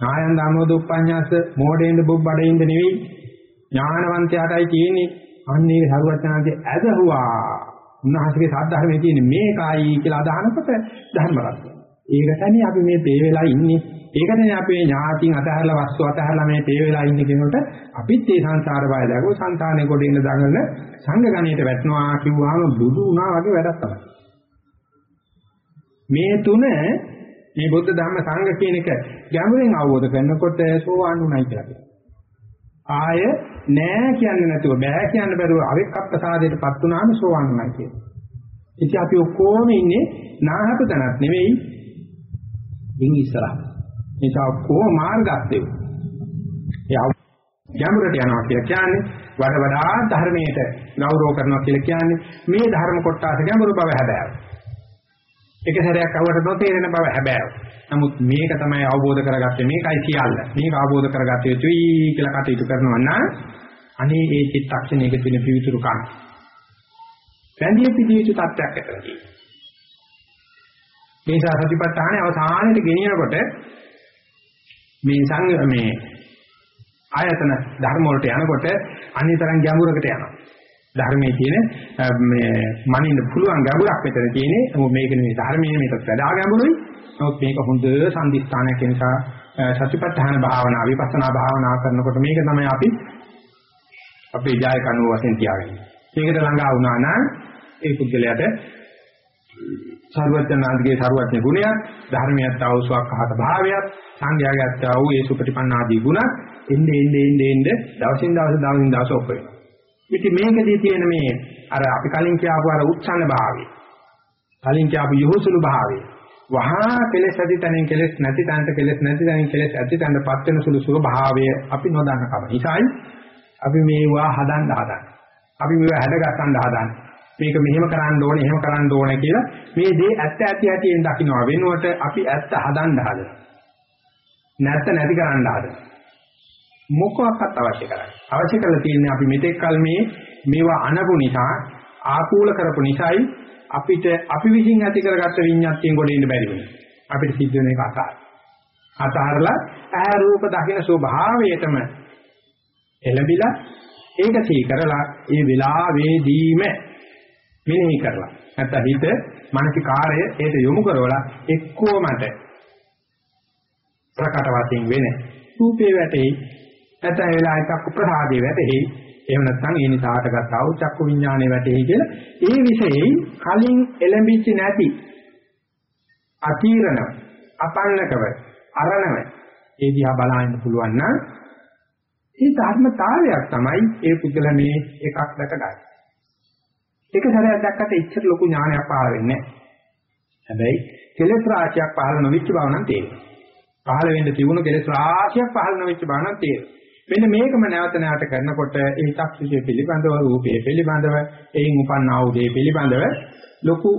නායන් ධම්මෝ දුප්පඤ්ඤාස මෝඩෙන්ද බුබ්බඩෙන්ද නෙවෙයි ඥානවන්තයාටයි තියෙන්නේ අන්නේ සරුවචනාගේ ඇදහුවා උන්වහන්සේගේ සාධර්මයේ තියෙන මේකයි කියලා අදහනකොට ධර්ම රත්නය. ඒකටනේ අපි මේ තේ වෙලා ඉන්නේ. ඒකටනේ අපේ ඥාතින් අතහැරලා වස්තු අතහැරලා මේ තේ වෙලා ඉන්නේ කියනකොට අපිත් මේ සංසාර බය දැකෝ సంతානෙ කොට ඉන්න දඟල සංඝ ගණයට වැටෙනවා කිව්වහම බුදු වුණා වගේ වැඩක් තමයි. මේ තුන මේ බුද්ධ ධම්ම සංඝ කියන එක ගැඹුරින් අවබෝධ කරනකොට සෝවාන් උනායි කියලා කියනවා. ආය නෑ කියන්නේ නැතුව බෑ කියන්න බැරුව අවික්කප්පසාදයටපත් වුණාම සෝවාන් උනායි කියනවා. ඉතින් අපි ඔක්කොම ඉන්නේ නාහක තැනක් නෙවෙයි ඉන් ඉස්සරහ. නිසා ඔක්කොම මාර්ගස්තේ. ඒ ගැඹුරට යනවා කියලා කියන්නේ වඩ වඩා ධර්මයට ගෞරව කරනවා කියලා කියන්නේ මේ ධර්ම කොටස ගැඹුරු බව හැබෑව. එක සැරයක් අහුවට නොතේරෙන බව හැබෑව. නමුත් මේක තමයි අවබෝධ කරගත්තේ මේකයි සියල්ල. මේක අවබෝධ කරගත්ත යුතුයි කියලා කටයුතු කරනවා නම් අනේ ඒ චිත්තක්ෂණයක තියෙන පිවිතුරු කන්. රැඳිය පිළිවිතු තත්ත්වයක් ඇතරදී. මේ සතිපට්ඨානේ අවසානයේ ගෙනියනකොට මේ සංග මේ ආයතන ධර්ම වලට යනකොට අනිතරම් ගැඹුරකට යනවා. ධර්මයේ තියෙන මේ මනින්න පුළුවන් ගැඹුරක් මෙතන තියෙන්නේ. මොකද මේක නෙමෙයි ධර්මයේ මේක වඩා ගැඹුරුයි. නමුත් මේක හොඳ සම්දිස්ථානයක් නිසා සතිපට්ඨාන භාවනා විපස්සනා භාවනා කරනකොට මේක තමයි අපි අපේ ජය කනුව වශයෙන් තියාගන්නේ. මේකට ළඟා වුණා නම් ඒ පුද්ගලයාට සර්වඥාන්ගේ සර්වඥ ගුණයක් ධර්මයට අවශ්‍යකහත භාවයක් සංඝයාගත වූ ඒ සුපටිපන්න ආදී ගුණ එන්නේ එන්නේ එන්නේ එන්නේ දවසින් දවස දවසින් දවස ඔප වෙනවා. ඉතින් මේකදී තියෙන මේ අර අපි කලින් කියපු අර උත්සන්න භාවය. කලින් කියපු යහුසුළු භාවය. වහා කෙලෙස් ඇති තැනින් කෙලෙස් නැති තැනට කෙලෙස් නැති තැනින් කෙලෙස් ඇති තැනටපත් වෙන සුළු සුළු භාවය අපි නොදන්න කම. ඒසයි අපි මේවා හදන්න හදන්න. අපි මේවා හැදගස්සන්න හදන්න. මේක මෙහෙම කරන්න ඕනේ, එහෙම කරන්න ඕනේ කියලා මේ දේ ඇත්ත ඇති ඇතිෙන් දකින්නවා වෙනුවට අපි ඇත්ත හදන්න හදනවා. නැත්ත නැති කරන්න හදනවා. මොකක්වත් අවශ්‍ය කරන්නේ. අවශ්‍ය කරලා තියෙන්නේ අපි මෙතෙක් කල මේ මේවා අනපු නිසා, ආකූල කරපු නිසායි අපිට අපි විසින් ඇති කරගත්ත විඤ්ඤාතියෙන් ගොඩ එන්න බැරි වෙනවා. අපිට සිද්ධ වෙන එක අතාර. අතාරලා ඇහැ රූප දකින ස්වභාවයටම එළඹිලා ඒක සී කරලා ඒ වෙලාවේදීම මෙනෙහි කරලා. නැත්නම් හිත මානසිකාරය ඒට යොමු කරවලා එක්කෝ මට ප්‍රකට වශයෙන් වෙන රූපේ වැටෙයි. නැත්නම් වෙලාවක ප්‍රසාදේ වැටෙයි. එහෙම නැත්නම් ඒ නිසාට ගත්තා වූ චක්කු විඥානේ වැටෙයි කියලා. ඒ විශේෂයි කලින් එළඹිච්ච නැති අතීරණ අපන්නකව අරණව ඒ දිහා බලන්න පුළුවන් නම් ඒ ධර්මතාවයක් තමයි ඒ පුද්ගල මේ එකක් දැක ගන්න. එක සැරයක් දැක්කට ඉච්ඡර ලොකු ඥානයක් පහළ වෙන්නේ නැහැ. හැබැයි කෙලෙස් රාශියක් පහළ නොවිච්ච බව නම් තේරෙනවා. පහළ වෙන්න තිබුණු කෙලෙස් රාශියක් පහළ නොවිච්ච බව නම් තේරෙනවා. මෙන්න මේකම නැවත නැවත කරනකොට ඒ චක්ෂුෂය පිළිබඳව රූපය පිළිබඳව එයින් උපන්නා වූ දේ පිළිබඳව ලොකු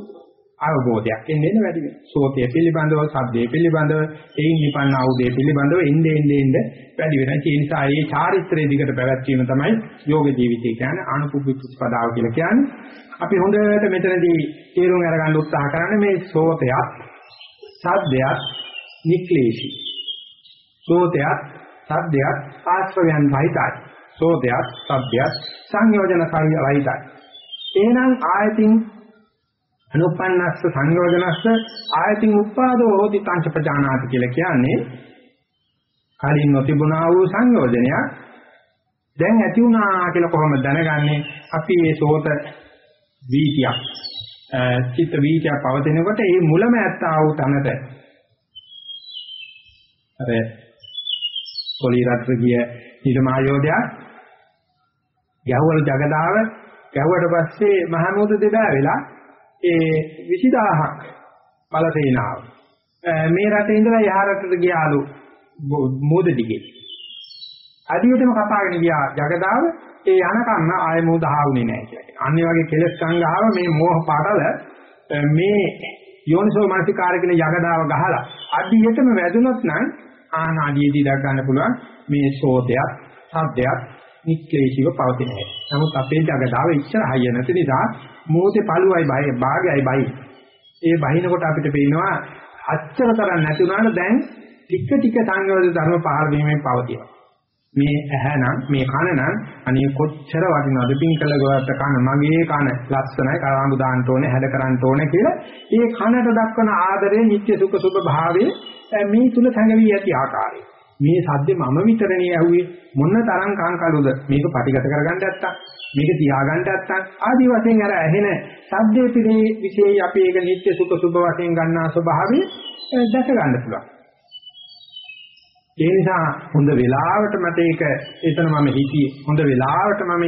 අවබෝධයක් එන්නේ එන්නේ වැඩි වෙනවා. සෝතය පිළිබඳව, සද්දේ පිළිබඳව, එයින් උපන්නා වූ දේ පිළිබඳව එන්නේ එන්නේ එන්නේ වැඩි වෙනවා. ඒ නිසා මේ චාරිත්‍රයේ දිගට පැවැත්වීම තමයි යෝග ජීවිතය කියන්නේ අනුපුබ්බිත්පදාව කියලා කියන්නේ. අපි හොඳට මෙතනදී තේරුම් අරගන්න උත්සාහ කරන්නේ මේ සෝතයත්, සද්දයත්, නික්ලේශී. සෝතයත් සද්දයක් ආශ්‍රවයන් රහිතයි. සෝදයක් සද්දයක් සංයෝජන රහිතයි. එහෙනම් ආයතින් අනුපන්නස්ස සංයෝජනස්ස ආයතින් උපාදෝ හෝති තංච ප්‍රජානාති කියලා කියන්නේ කලින් නොතිබුණා වූ සංයෝජනයක්. දැන් ඇති වුණා කියලා කොහොමද දැනගන්නේ? අපි මේ සෝත වීතියක් චිත්ත වීතියක් පවතිනකොට ඒ මුලම ඇත්තා වූ තැනට අර කොළී රත්න කිය නිර්මායෝධයා ගැහුවල జగදාව ගැහුවට පස්සේ මහමෝද දෙදා වෙලා ඒ 20000ක් බලසේනාව මේ රටේ ඉඳලා යහ රටට ගියාලු මෝද දිගේ. අදියටම කපාගෙන ගියා జగදාව ඒ යනකම් ආය මෝද ආවුනේ නැහැ කියලා. අනිත් වගේ කෙලස් සංගාව මේ මෝහ පාඩල මේ යෝනිසෝ මානසිකාර කියන යගදාව ගහලා අඩියටම වැදුනොත් නම් ආනාඩියේදී දක් ගන්න පුළුවන් මේ සෝතයක් සද්දයක් නික්ලේශීව පවතින හැටි. නමුත් අපේ ජගදාව ඉච්ඡර හයිය නැති නිසා මොහොතේ පළුවයි බය භාගයයි බයි. ඒ බහිනකොට අපිට පේනවා අච්චර තරම් නැති වුණාට දැන් ටික ටික සංයෝජන ධර්ම පහළ වීමෙන් පවතිනවා. මේ ඇහැනම් මේ කනනම් අනේ කොච්චර වටිනවද පින් කළ ගොඩට කන මගේ කන ලස්සනයි කරාඹු දාන්න ඕනේ හැඩ කරන්න ඕනේ කියලා ඒ කනට දක්වන ආදරේ නිත්‍ය සුඛ සුභ භාවයේ මේ තුල සංගවි යති ආකාරය මේ සද්දේ මම විතරනේ ඇහුවේ. මොන තරම් කාංකලුද මේක පටිගත කරගන්න නැත්තම් මේක තියාගන්න නැත්තම් ආදි වශයෙන් අර ඇහෙන සද්දේ පිළි විශේෂයි අපි ඒක නිත්‍ය සුඛ සුභ වශයෙන් ගන්නා ස්වභාවය දැක ගන්න පුළුවන්. ඒ නිසා හොඳ වෙලාවට මට ඒක එතන මම හිතියේ හොඳ වෙලාවට මම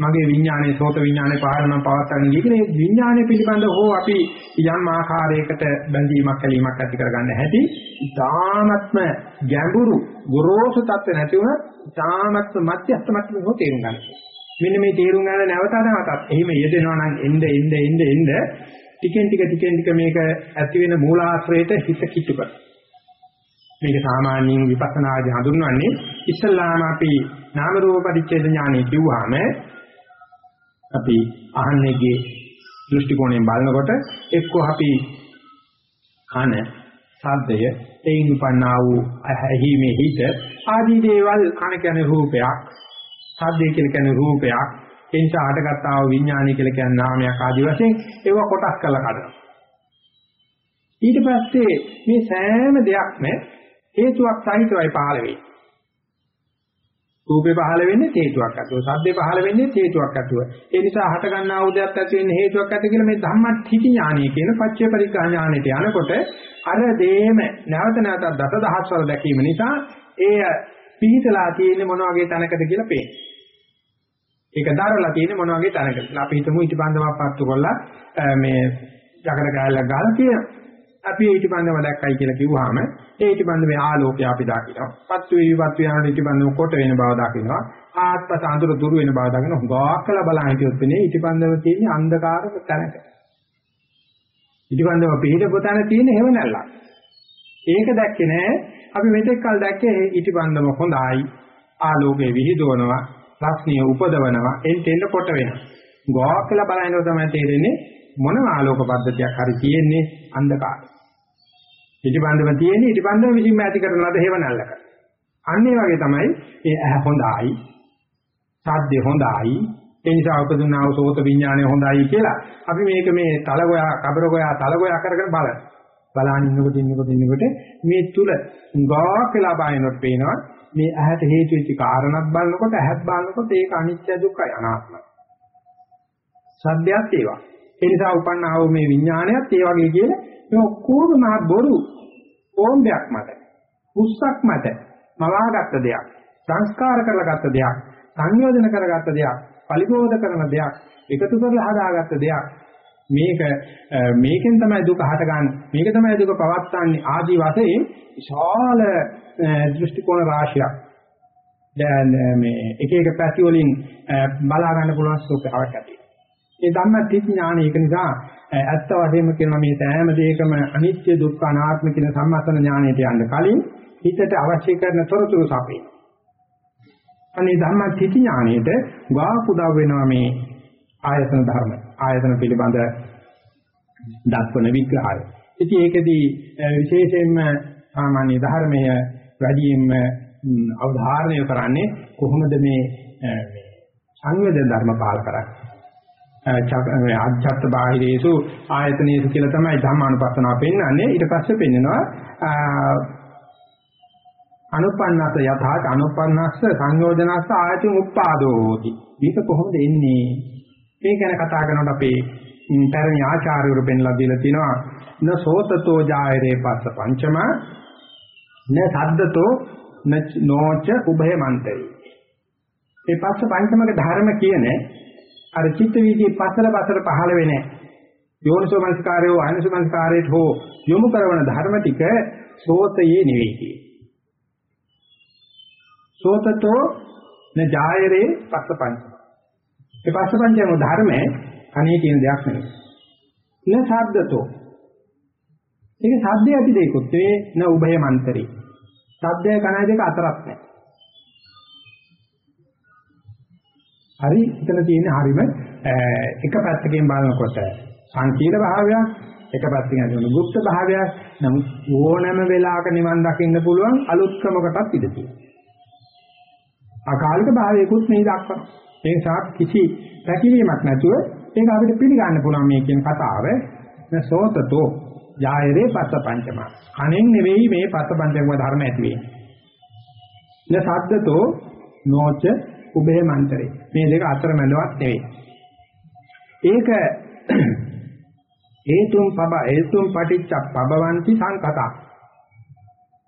මගේ විඥානයේ සෝත විඥානයේ පහළ මම පවත්වාගෙන ගියේ කියලා විඥානය පිළිබඳ හෝ අපි යම් ආකාරයකට බැඳීමක් ඇලීමක් ඇති කරගන්න හැටි ඉතාමත්ම ගැඹුරු ගොරෝසු තත්ත්ව නැති වුණත් ඉතාමත්ම මධ්‍යස්ථ මට්ටමේ හෝ තේරුම් ගන්න. මෙන්න මේ තේරුම් ගන්න නැවත නැවතත් එහෙම යෙදෙනවා නම් එnde එnde එnde එnde ටිකෙන් ටික ටිකෙන් ටික මේක ඇති වෙන මූලාශ්‍රයට හිත කිට්ටු කරනවා. මේක සාමාන්‍යයෙන් විපස්සනාදී හඳුන්වන්නේ ඉස්සල්ලාම අපි නාම රූප පරිච්ඡේද ඥානෙ කිව්වහම අපි අහන්නේගේ දෘෂ්ටි කෝණයෙන් බලනකොට එක්ක අපි කන ශබ්දය එයින් උපන්නා වූ ඇහිීමේ හිත ආදී දේවල් කන කියන්නේ රූපයක් ශබ්දය කියලා කියන්නේ රූපයක් එනිසා හටගත්තා වූ විඥානය කියලා කියන්නේ නාමයක් ආදී වශයෙන් ඒව කොටස් කරලා කඩනවා. ඊට පස්සේ මේ සෑම දෙයක්ම හේතුවක් සහිතවයි පහළ වෙන්නේ. රූපේ පහළ වෙන්නේ හේතුවක් අතුව. සද්දේ පහළ වෙන්නේ හේතුවක් අතුව. ඒ නිසා හට ගන්නා උදයක් ඇති වෙන්නේ හේතුවක් ඇති කියලා මේ ධම්මත්‍ථිති ඥානය කියන පච්චේ පරිග්‍රහ ඥානෙට යනකොට අර දේම නැවත නැවතත් දසදහස්වර දැකීම නිසා ඒ පිහිටලා තියෙන්නේ මොන වගේ තැනකද කියලා පේනවා. ඒක දරලා තියෙන්නේ මොන වගේ තැනකද. අපි හිතමු ඊටපන්දමක් පත්තු කරලා මේ යකඩ කෑල්ලක් ගහලා තියෙනවා. අපි ඊටපන්දම දැක්කයි කියලා කිව්වහම ඒ ඊටපන්දමේ ආලෝකය අපි දකිනවා. පත්තු වේවිපත් වේන ඊටපන්දම කොට වෙන බව දකිනවා. ආත්පස අඳුර දුර වෙන බව දකිනවා. හුඟක් කළ බලන් හිටියොත් වෙන්නේ ඊටපන්දම තියෙන අන්ධකාර තැනක. ඊටපන්දම පිළිද පොතන තියෙන හේව නැල්ලක්. ඒක දැක්කේ නෑ. අපි මෙතෙක් කල් දැක්කේ ඊටපන්දම හොඳයි. ආලෝකේ විහිදුවනවා. රස්නිය උපදවනවා. එන් තෙන්න කොට වෙනවා. ගෝක් කියලා බලනකොට තමයි තේරෙන්නේ මොනම ආලෝක පද්ධතියක් හරි තියෙන්නේ අන්ධකාරය. ඉටිබන්ධව තියෙන්නේ ඉටිබන්ධව විසින්ම ඇති කරන ලද හේව නැල්ලක. අන්න ඒ වගේ තමයි මේ ඇහ හොඳයි, සාද්ද හොඳයි, ඒ නිසා උපදිනා වූ සෝත විඥානය හොඳයි කියලා අපි මේක මේ තලගොයා, කබරගොයා, තලගොයා කරගෙන බලන. බලන ඉන්නකොට ඉන්නකොට ඉන්නකොට මේ තුල ගාක් වෙලා බායනොත් පේනවා මේ ඇහැට හේතු වෙච්ච කාරණක් බලනකොට ඇහත් බලනකොට ඒක අනිත්‍ය දුක්ඛයි අනාත්මයි. සද්දයක් ඒවා. ඒ නිසා උපන්නා වූ මේ විඥානයත් ඒ වගේ කියලා මේ ඔක්කොම මහ බොරු ඕම්බයක් මත උස්සක් මත මවාගත්ත දෙයක්. සංස්කාර කරලාගත්ත දෙයක්. සංයෝජන කරගත්ත දෙයක්. පරිබෝධ කරන දෙයක්. එකතු කරලා හදාගත්ත දෙයක්. මේක මේකෙන් තමයි දුක හටගන්නේ. මේක තමයි දුක පවත්න්නේ ආදි වශයෙන් විශාල දෘෂ්ටි කෝණ රාශියක්. දැන් මේ එක එක පැති වලින් බලා ගන්න පුළුවන් ස්වභාවයක් ඇති. ඒ ධම්මටිච්ච ඥානය ඒක නිසා ඇත්ත වශයෙන්ම කියනවා මේ සෑම දෙයකම අනිත්‍ය දුක්ඛ අනාත්ම කියන සම්මතන ඥානයට යන්න කලින් හිතට අවශ්‍ය කරන තොරතුරු සපේ. අනේ ධම්මටිච්ච ඥානයට ගා පුදව වෙනවා මේ ආයතන ධර්ම. ආයතන පිළිබඳ දක්වන විග්‍රහය. ඉතින් ඒකෙදී විශේෂයෙන්ම සාමාන්‍ය ධර්මයේ වැඩියෙන්ම අවධාරණය කරන්නේ කොහොමද මේ සංවේදන ධර්ම පාල කරන්නේ අජ්ජත් බාහිරේසු ආයතනේසු කියලා තමයි ධම්මානුපස්සනාව පෙන්වන්නේ. ඊට පස්සේ පෙන්නනවා අනුපන්නස යථාත් අනුපන්නස්ස සංයෝජනස්ස ආයතන උප්පාදෝ හෝති මේක කොහොමද එන්නේ? මේ ගැන කතා කරනකොට අපේ පැරණි ආචාර්යවරු පෙන්ලා දීලා තිනවා න සෝතතෝ ජායරේ පස්ස පංචම න සද්දතෝ නෝච උභය මන්තරි මේ පස්ස පංචමක ධර්ම කියන්නේ අර චිත්ත වීදියේ පසල පසල පහළ වෙන්නේ යෝනිසෝ මනස්කාරයෝ ආයනසෝ මනස්කාරයට හෝ යොමු කරන ධර්ම ටික සෝතයේ නෙවෙයි සෝතතෝ න ජායරේ පස්ස පංචම. ඒ පස්ස පංචම ධර්මයේ කණේ තියෙන දෙයක් නෙවෙයි. න ශබ්දතෝ ඒක සද්දේ ඇති දෙයක්වත් නෙවෙයි න උභය මන්තරේ. සද්දය කණයි දෙක අතරක් නැහැ. හරි එතන තියෙන හරිම එක පැත්තකින් බලනකොට සංකීර්ණ භාවයක් එක පැත්තකින් අදින ගුප්ත භාවයක් නමුත් ඕනෑම වෙලාවක නිවන් දකින්න පුළුවන් අලුත් ක්‍රමකටත් ඉඳ තියෙනවා. අකාලික භාවයකුත් මේ දක්වනවා. ඒ නිසා කිසි පැකිලීමක් නැතුව ඒක අපිට පිළිගන්න පුළුවන් මේ කියන කතාව. සෝතතෝ යායරේ පස්ස පංචම. කණෙන් නෙවෙයි මේ පස්ස පංචම ධර්ම ඇති වෙන්නේ. න සද්දතෝ නොච උභය මන්තරේ. මේ දෙක අතරමැදවත් නෙවෙයි. ඒක හේතුම් පබ හේතුම් පටිච්ච පබවಂತಿ සංකතා.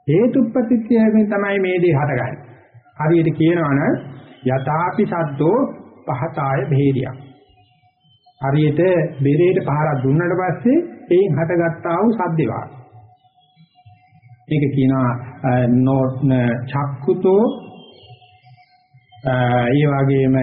හේතුප්‍රතිත්‍යයෙන් තමයි මේ දේ හටගන්නේ. හරියට කියනවනම් යථාපි සද්දෝ පහතාය භේරියක්. හරියට බෙරේට පහරක් දුන්නට පස්සේ එයින් හටගත්තා වූ සද්දේ වාගේ. මේක කියනවා චක්කුතෝ ඒ වගේම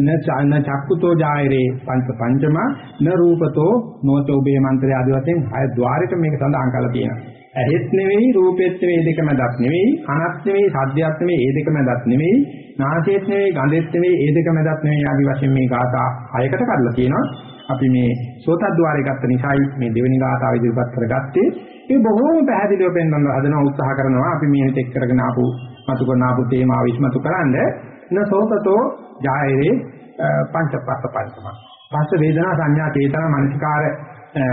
න චක්කුතෝ ජායරේ පංච පංචම න රූපතෝ නොතෝ බේ මන්ත්‍රය ආදී වශයෙන් හය ద్వාරයට මේක සඳහන් කරලා තියෙනවා. ඇහෙත් නෙවෙයි රූපෙත් නෙවෙයි දෙක මැදක් නෙවෙයි කනත් නෙවෙයි සද්දයක් නෙවෙයි ඒ දෙක මැදක් නෙවෙයි නාසයෙත් නෙවෙයි ගඳෙත් නෙවෙයි ඒ දෙක මැදක් නෙවෙයි ආදී වශයෙන් මේ ගාථා හයකට කඩලා තියෙනවා. අපි මේ සෝතද්්වාරය ගත්ත නිසායි මේ දෙවෙනි ගාථාව ඉදිරිපත් කරගත්තේ. ඒ බොහෝම පැහැදිලිව පෙන්වන්න හදන උත්සාහ කරනවා අපි මේ හිතෙක් කරගෙන ආපු මතු කරන ආපු තේමාව ඉස්මතු කරන්නේ නසෝතතෝ ජායරේ පංචපස්ස පංචම. පස්ස වේදනා සංඥා චේතනා මනසිකාර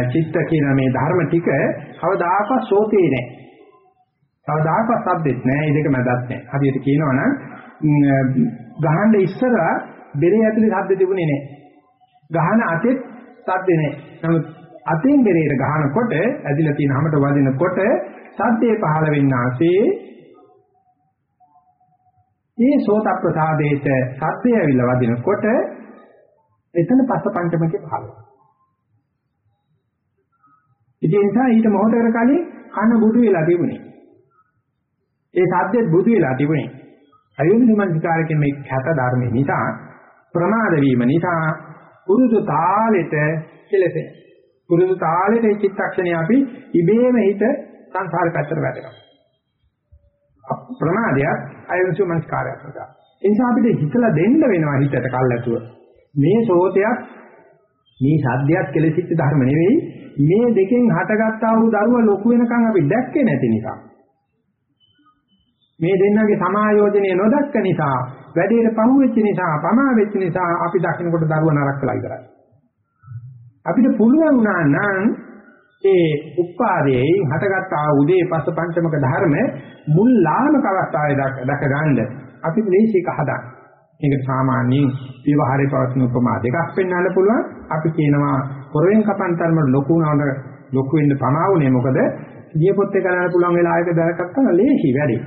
චිත්ත කියන මේ ධර්ම ටික කවදාකවත් සෝතේ නැහැ. කවදාකවත් සද්දෙත් නැහැ. මේ දෙක මැදත් නැහැ. හරියට කියනවනම් ගහන්න ඉස්සරලා බෙරේ ඇතුලේ සද්ද තිබුණේ නැහැ. ගහන අතෙත් සද්ද නැහැ. නමුත් අතෙන් බෙරේට ගහනකොට ඇදිලා තියෙන හැමත වදිනකොට සද්දේ පහළ වෙන්න ආසේ මේ සෝත ප්‍රසාදේට සත්‍යය ඇවිල්ලා වදිනකොට එතන පස්ස පංචමකේ පහළ වෙනවා. ඒ නිසා ඊට මොහොතකට කලින් කන බුදු වෙලා තිබුණේ. ඒ සද්දෙත් බුදු වෙලා තිබුණේ. අයෝනි නිමන්තිකාරකෙන් මේ කැත ධර්ම නිසා ප්‍රමාද වීම නිසා පුරුදු තාලෙට කෙලෙසේ. පුරුදු තාලෙට චිත්තක්ෂණය අපි ඉබේම හිත සංසාර පැත්තට වැටෙනවා. ප්‍රමාදයක් අයෝනිසෝ මනස්කාරයක් නිසා. ඒ නිසා අපිට හිතලා දෙන්න වෙනවා හිතට කල්ැතුව. මේ සෝතයක් මේ සද්දයක් කෙලෙසිච්ච ධර්ම නෙවෙයි මේ දෙකෙන් හටගත්තා වූ දරුවා ලොකු වෙනකන් අපි දැක්කේ නැති නිසා. මේ දෙන්නගේ සමායෝජනය නොදක්ක නිසා වැඩේට පහුවෙච්ච නිසා පමා වෙච්ච නිසා අපි දකින්නකොට දරුවා නරක කළා ඉවරයි. අපිට පුළුවන් වුණා නම් ඒ උපාදයේ හටගත් ආ උදේ පස්ස පංචමක ධර්ම මුල් ලාමක අවස්ථාවේ දැක ගන්න අපි ලේසික හදා. මේක සාමාන්‍යයෙන් විවහාරේ පවත්න උපමා දෙකක් පෙන්වන්න පුළුවන්. අපි කියනවා පොරෙන් කපන් තරම ලොකු වුණාට ලොකු වෙන්න පමාවුනේ මොකද? ගිය පොත්තේ කරන්න පුළුවන් වෙලාවක දැනගත්තම ලේසි වැඩි.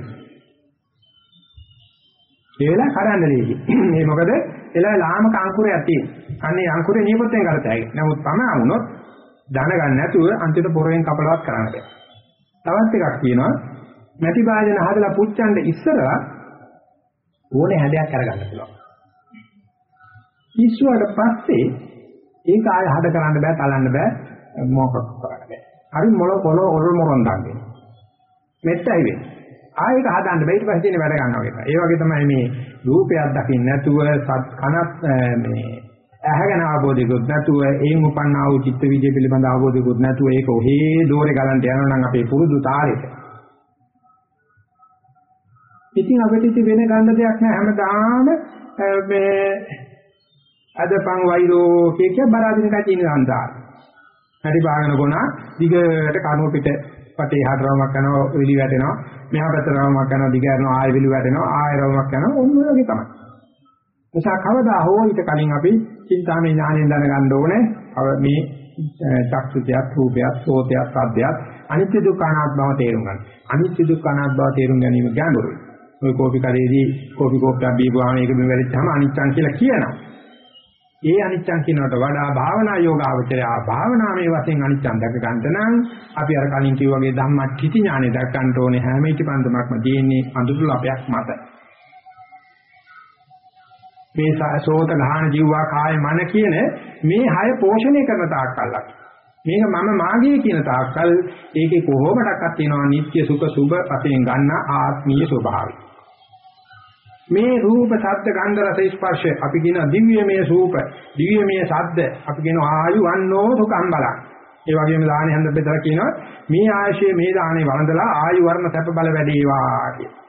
ඒ වෙලාව කරන්න ලේසි. මේ මොකද එලා ලාමක අංකුරයක් තියෙන. අන්නේ අංකුරේ නියපොත්තෙන් කරතයි. නමුත් පමා වුණොත් දැනගන්න නැතුව අන්තිමට පොරෙන් කපලවත් කරන්න බෑ. තවත් එකක් කියනවා මැටි භාජන හදලා පුච්චන්න ඉස්සරලා ඕනේ හැඩයක් අරගන්න පුළුවන්. ඉස්සුවට පස්සේ ඒක ආය හද කරන්න බෑ, තලන්න බෑ, මොකක් කරන්න බෑ. හරි මොළ කොළ ඔර මොරන් දාන්නේ. මෙත්තයි වෙන්නේ. ආයෙක හදන්න බෑ ඊට පස්සේ තියෙන වැඩ ගන්නවා වගේ. ඒ වගේ තමයි මේ රූපයක් දකින්න නැතුව කනත් මේ ඇහැගෙන අවබෝධිකුත් නැතුව එයින් උපන්නා වූ චිත්ත විජය පිළිබඳ අවබෝධිකුත් නැතුව ඒක ඔහේ දෝරේ ගලන්ට යනවා නම් අපේ පුරුදු තාලෙට. ඉතින් අපිට ඉති වෙන ගන්න දෙයක් නැහැ හැමදාම මේ අදපන් වෛරෝ කිය කිය බරාදින කචින සංසාර. හරි බාගෙන ගුණා දිගට කනුව පිට පටේ හතරවමක් කරනවා විලි වැටෙනවා මෙහා පැත්තට රවමක් කරනවා දිග යනවා ආයෙ විලි වැටෙනවා ආයෙ රවමක් කරනවා ඔන්න ඔය වගේ තමයි. නිසා කවදා හෝ ඊට කලින් අපි චින්තාමය ඥාණයෙන් දැනගන්න ඕනේ මේ චක්සුතියක් රූපයක් සෝතයක් සද්දයක් අනිත්‍ය දුක්ඛ අනාත්ම බව තේරුම් ගන්න. අනිත්‍ය දුක්ඛ අනාත්ම බව තේරුම් ගැනීම ගැඹුරුයි. ඔය කෝපි කරේදී කෝපි කෝප්පයක් බීපුවාම ඒක බිම වැරිච්චාම අනිච්චං කියලා කියනවා. ඒ අනිච්චං කියනකට වඩා භාවනා යෝගාවචරය භාවනාමය වශයෙන් අනිච්චං දැක ගන්න නම් අපි අර කලින් කිව්වා වගේ ධම්මච්චිති ඥානෙ දැක ගන්න ඕනේ හැම ඉටිපන්දමක්ම තියෙන්නේ අඳුරු ලපයක් මත. මේ සෝත ගහන ජීවා කාය මන කියන මේ හය පෝෂණය කරන තාක්කල්ලක් මේක මම මාගේ කියන තාක්කල් ඒකේ කොහොමඩක්වත් තියෙනවා නිත්‍ය සුඛ සුභ වශයෙන් ගන්න ආත්මීය ස්වභාවය. මේ රූප ශබ්ද ගන්ධ රස ස්පර්ශ අපි කියන දිව්‍යමය රූප දිව්‍යමය ශබ්ද අපි කියන ආයු වන්නෝ සුඛම් බලං ඒ වගේම දානේ හන්ද බෙදලා කියනවා මේ ආයශයේ මේ දානේ වළඳලා ආයු වර්ණ සැප බල වැඩේවා කිය. ඒ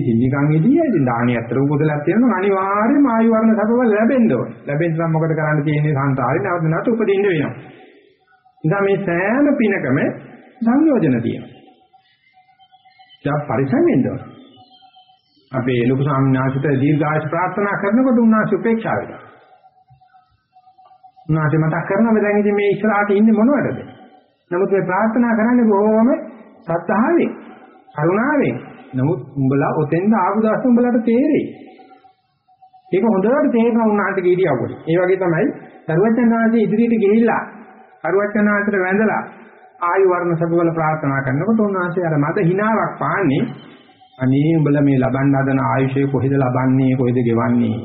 දින්නිකන් එදී ඉතින් දානේ අතර උපදලක් තියෙනවා අනිවාර්යයෙන්ම ආයු වර්ණ සැප බල ලැබෙන්න ඕනේ. ලැබෙන්න නම් මොකද කරන්න තියෙන්නේ සංසාරේ නැවත නැවත උපදින්න වෙනවා. ඉතින් මේ සෑම පිනකම සංයෝජන තියෙනවා. දැන් පරිසම් වෙන්න ඕනේ. අපේ ලොකු ස්වාමීන් වහන්සේට දීර්ඝායස ප්‍රාර්ථනා කරනකොට උන්වහන්සේ උපේක්ෂා වෙනවා. උන්වහන්සේ මතක් කරනවා දැන් ඉතින් මේ ඉස්සරහට ඉන්නේ මොනවටද? නමුත් මේ ප්‍රාර්ථනා කරන්නේ බොහොම සත්‍තාවෙන්, කරුණාවෙන්. නමුත් උඹලා ඔතෙන්ද ආපු දවස් උඹලාට තේරෙයි. ඒක හොඳට තේරෙනවා උන්වහන්සේ කීඩියවකොට. ඒ වගේ තමයි සරුවචනාංශයේ ඉදිරියට ගිහිල්ලා සරුවචනාංශයට වැඳලා ආයු වර්ණ සබවල ප්‍රාර්ථනා කරනකොට උන්වහන්සේ අර මද හිණාවක් පාන්නේ අනේ උඹලා මේ ලබන්න හදන ආයුෂය කොහෙද ලබන්නේ කොහෙද ගෙවන්නේ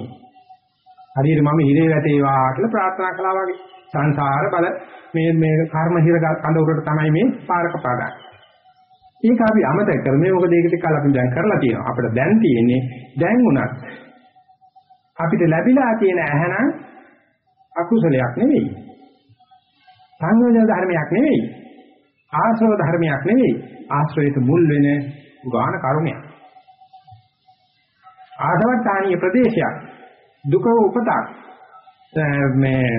හරියට මම හිරේ වැටේවා කියලා ප්‍රාර්ථනා කළා වගේ සංසාර බල මේ මේ කර්ම හිර කඳ උරට තමයි මේ පාරක පාදන්නේ. ඒක අපි අමතක කරන්නේ මොකද ඒක ටික කල අපි දැන් කරලා තියෙනවා. අපිට දැන් තියෙන්නේ දැන් උනත් අපිට ලැබිලා තියෙන ඇහනම් අකුසලයක් නෙවෙයි. සංයෝජන ධර්මයක් නෙවෙයි. ආශ්‍රව ධර්මයක් නෙවෙයි. ආශ්‍රයයට මුල් වෙන ගාන කරුණයක්. ආසවට්ටානීය ප්‍රදේශයක් දුක උපතක් මේ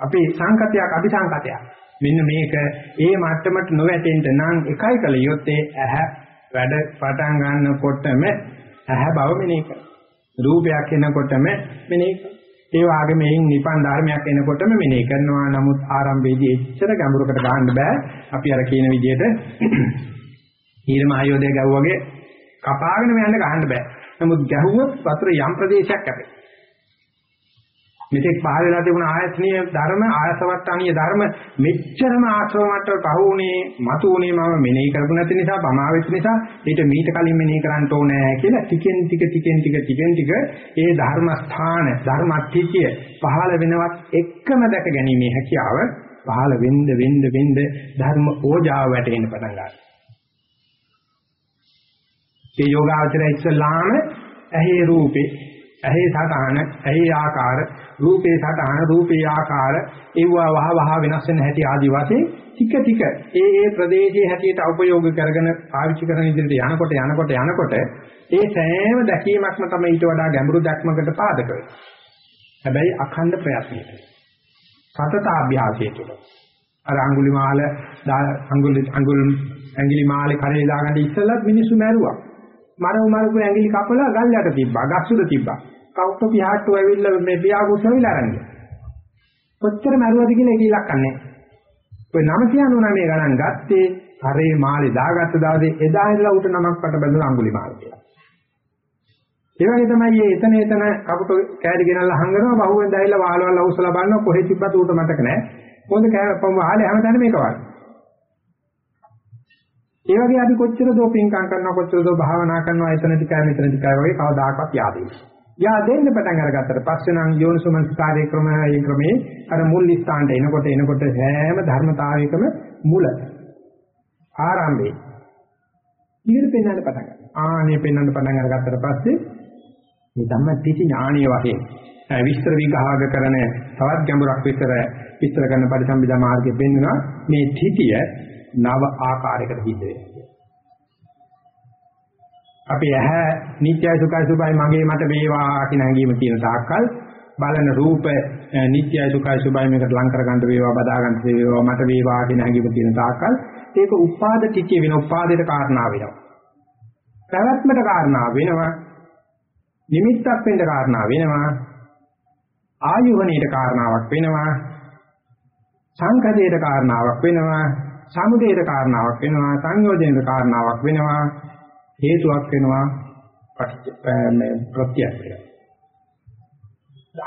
අපි සංකතයක් අபிසංකතයක් මෙන්න මේක ඒ මට්ටමට නොවැටෙන්න නම් එකයි කල යුත්තේ ඇහැ වැඩ පටන් ගන්නකොටම ඇහැ බව මෙනෙහි කර. රූපයක් එනකොටම මෙනෙහි කර. ඒ වගේම මේන් නිපන් ධර්මයක් එනකොටම මෙනෙහි කරනවා. නමුත් ආරම්භයේදී එච්චර ගැඹුරකට ගන්න බෑ. අපි අර කියන විදිහට ඊළම ආයෝධය ගැව්වගේ කපාගෙන යන්න ගහන්න බෑ. නමුත් ගැහුවොත් වතුර යම් ප්‍රදේශයක් ඇති. මෙතෙක් පහල වෙලා තිබුණ ආයතනීය ධර්ම ආයසවට්ටානීය ධර්ම මෙච්චරම ආශ්‍රව මට්ටමට පහුුනේ මතුුනේ මම මෙනෙහි කරපු නැති නිසා බමාවෙච්ච නිසා ඊට මීට කලින් මෙනෙහි කරන්න ඕනේ කියලා ටිකෙන් ටික ටිකෙන් ටික ටිකෙන් ටික ඒ ධර්ම ස්ථාන ධර්මත්‍ත්‍ය පහල වෙනවත් එක්කම දැක ගැනීමේ හැකියාව පහල වෙන්න වෙන්න වෙන්න ධර්ම ඕජාව වැටෙන්න පටන් ගන්නවා. ඒ යෝගාවචරය ඉස්සලාම ඇහි රූපේ ඇහි සතහන ඇහි ආකාර රූපේ සතහන රූපේ ආකාර ඒවා වහ වහ වෙනස් වෙන හැටි ආදි වශයෙන් ටික ටික ඒ ඒ ප්‍රදේශයේ හැටියට උපයෝග කරගෙන පාවිච්චි කරන ඉදිරියට යනකොට යනකොට යනකොට ඒ සෑම දැකීමක්ම තමයි ඊට වඩා ගැඹුරු දැක්මකට පාදක වෙන්නේ. හැබැයි අඛණ්ඩ ප්‍රයත්නයක. සතත අභ්‍යාසය තුළ. අර අඟුලිමාල අඟුලි අඟුල් ඇඟිලිමාලේ කරේ දාගන්න ඉස්සෙල්ලත් මිනිස්සු මැරුවා. මරව මරපු ඇඟිලි කපලා ගල් යට තිබ්බා. ගස්සුද තිබ්බා. කවුරු පියාට්ටු ඇවිල්ලා මේ පියාගුස් ඇවිල්ලා අරන්නේ. කොච්චර මරුවද කියලා ඒක ඉලක්කන්නේ. ඔය නම කියනවා මේ ගණන් ගත්තේ කරේ මාලේ දාගත්ත දවසේ එදා ඉඳලා උට නමක් පට බඳලා අඟුලි මාල කියලා. ඒ වගේ තමයි මේ එතන එතන කපුට කෑලි ගෙනල්ලා හංගනවා බහුවෙන් දැයිලා වාලවල් අවුස්සලා බලනවා කොහෙ තිබ්බද ඌට මතක නැහැ. මොකද කෑ වාලේ හැමතැනම මේක වගේ. ඒ වගේ අපි කොච්චර දෝ පින්කම් කරනවා කොච්චර දෝ භාවනා කරනවා එතන ටිකයි මෙතන ටිකයි වගේ කවදාකවත් yaadෙන්නේ. Yaadෙන්න පටන් අරගත්තට පස්සේ නම් යෝනිසෝමනස්කාරයේ ක්‍රමයේ ක්‍රමේ අර මුල් ස්ථානට එනකොට එනකොට හැම ධර්මතාවයකම මුල ආරම්භයේ ඊට පෙන්වන්න පටන් ගන්නවා. ආනේ පෙන්වන්න පටන් අරගත්තට පස්සේ මේ ධම්මටිචි ඥානීය වශයෙන් විස්තර විග්‍රහාග කරන තවත් ගැඹුරක් විතර විස්තර කරන පරිසම්බිදා මාර්ගයේ පෙන්වනවා මේ තිතිය නව ආකාරයකට හිත වෙනවා. අපි ඇහැ නිත්‍යයි සුඛයි සුභයි මගේ මට වේවා කියන හැඟීම තියෙන තාක්කල් බලන රූප නිත්‍යයි සුඛයි සුභයි මේකට ලං කර ගන්න වේවා බදා ගන්න වේවා මට වේවා කියන හැඟීම තියෙන තාක්කල් ඒක උපාද ටිකේ වෙන උපාදයට කාරණා වෙනවා. පැවැත්මට කාරණා වෙනවා. නිමිත්තක් වෙන්න කාරණා වෙනවා. ආයුවණීට කාරණාවක් වෙනවා. සංකදයට කාරණාවක් වෙනවා. සමුදේට කාරණාවක් වෙනවා සංයෝජනයට කාරණාවක් වෙනවා හේතුවක් වෙනවා මේ ප්‍රත්‍යක් වෙනවා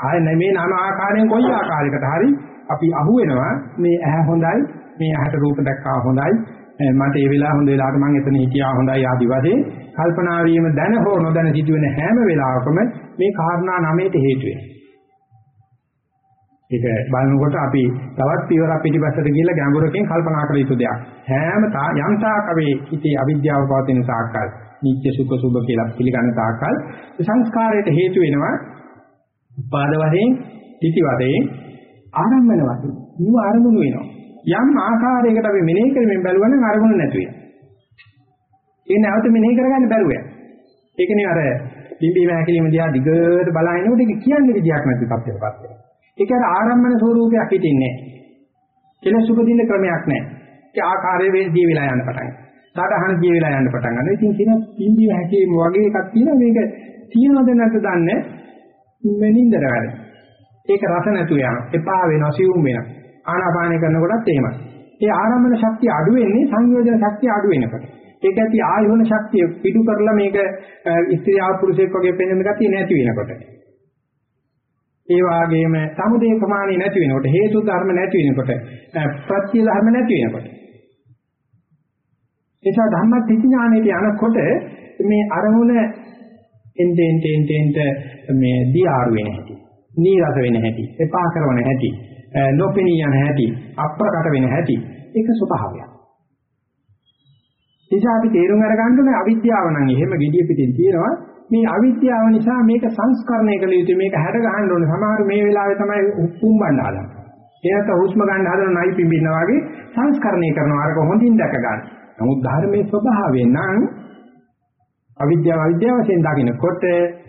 ආය මේ නම ආකාරයෙන් කොයි ආකාරයකට හරි අපි අහු වෙනවා මේ ඇහැ හොඳයි මේ ඇහැට රූප දැක්කා හොඳයි මට ඒ වෙලාව හොඳ වෙලාවට මම එතන හිටියා හොඳයි ආදි වශයෙන් කල්පනා වීම දැන හෝ නොදැන සිදුවෙන හැම වෙලාවකම මේ කාරණා නමයට හේතු වෙනවා. ඒක බලනකොට අපි තවත් පියවරක් පිටිපස්සට ගිහිල්ලා ගැඹුරකින් කල්පනා කළ යුතු දෙයක්. හැම තා යම් තාක් අපේ හිතේ අවිද්‍යාව පවතින තාක්කල්, නිත්‍ය සුඛ සුභ කියලා පිළිගන්න තාක්කල් සංස්කාරයට හේතු වෙනවා. උපාද වශයෙන්, titi වශයෙන්, ආරම්භන වශයෙන්. නිව ආරමුණු වෙනවා. යම් ආකාරයකට අපි මෙනෙහි කරමින් බැලුවනම් අරමුණ නැතු වෙනවා. ඒ නැවත මෙනෙහි කරගන්න බැරුව යනවා. ඒකනේ අර බිම්බීම හැකිලිම දිහා දිගට බලනකොට ඒක කියන්නේ විදියක් නැති තත්ත්වයකටපත් වෙනවා. ඒක අර ආරම්භන ස්වරූපයක් හිටින්නේ නැහැ. කෙලස් උපදින්න ක්‍රමයක් නැහැ. ඒ ආකාරයේ වේදී වෙලා යන පටන් ගන්නවා. සාධහන දී වෙලා යන පටන් ගන්නවා. ඉතින් කියන බිම්බීම හැකිලිම වගේ එකක් තියෙනවා මේක තියනවද නැද්ද දන්නේ මෙනින්දර වැඩ. ඒක රස නැතු යන. එපා වෙනවා සිවුම් වෙනවා. ආනාපානය කරනකොටත් එහෙමයි. ඒ ආරම්භන ශක්තිය අඩු වෙන්නේ සංයෝජන ශක්තිය අඩු වෙනකොට. ඒක ඇති ආයෝන ශක්තිය පිටු කරලා මේක ස්ත්‍රී ආ පුරුෂයෙක් වගේ පෙන්වන්න ගතිය නැති වෙනකොට. ඒ වාගේම සමුදේ ප්‍රමාණය නැති වෙනකොට හේතු ධර්ම නැති වෙනකොට ප්‍රත්‍ය ධර්ම නැති වෙනකොට. එසා ධම්මත් ඥානෙට යනකොට මේ අරමුණ එන්ටෙන් ටෙන් ටෙන්ට මේ දියාරු වෙන හැටි, නීරස වෙන හැටි, එපා කරන හැටි, නොපෙනී යන හැටි, අප්‍රකට වෙන හැටි ඒක ස්වභාවයක්. නිසා අපි තේරුම් අරගන්න ඕනේ අවිද්‍යාව නම් එහෙම gediya පිටින් තියෙනවා මේ අවිද්‍යාව නිසා මේක සංස්කරණය කළ යුතුයි මේක හැඩ ගහන්න ඕනේ සමහර මේ වෙලාවේ තමයි උප්පුම් බණ්ඩ හදන්නේ එයාට හුස්ම ගන්න හදන නයි පිඹිනා වගේ සංස්කරණය කරනවා අරක හොඳින් දැක ගන්න. නමුත් ධර්මයේ ස්වභාවය නම් අවිද්‍යාව අවිද්‍යාව වශයෙන් දකින්නකොට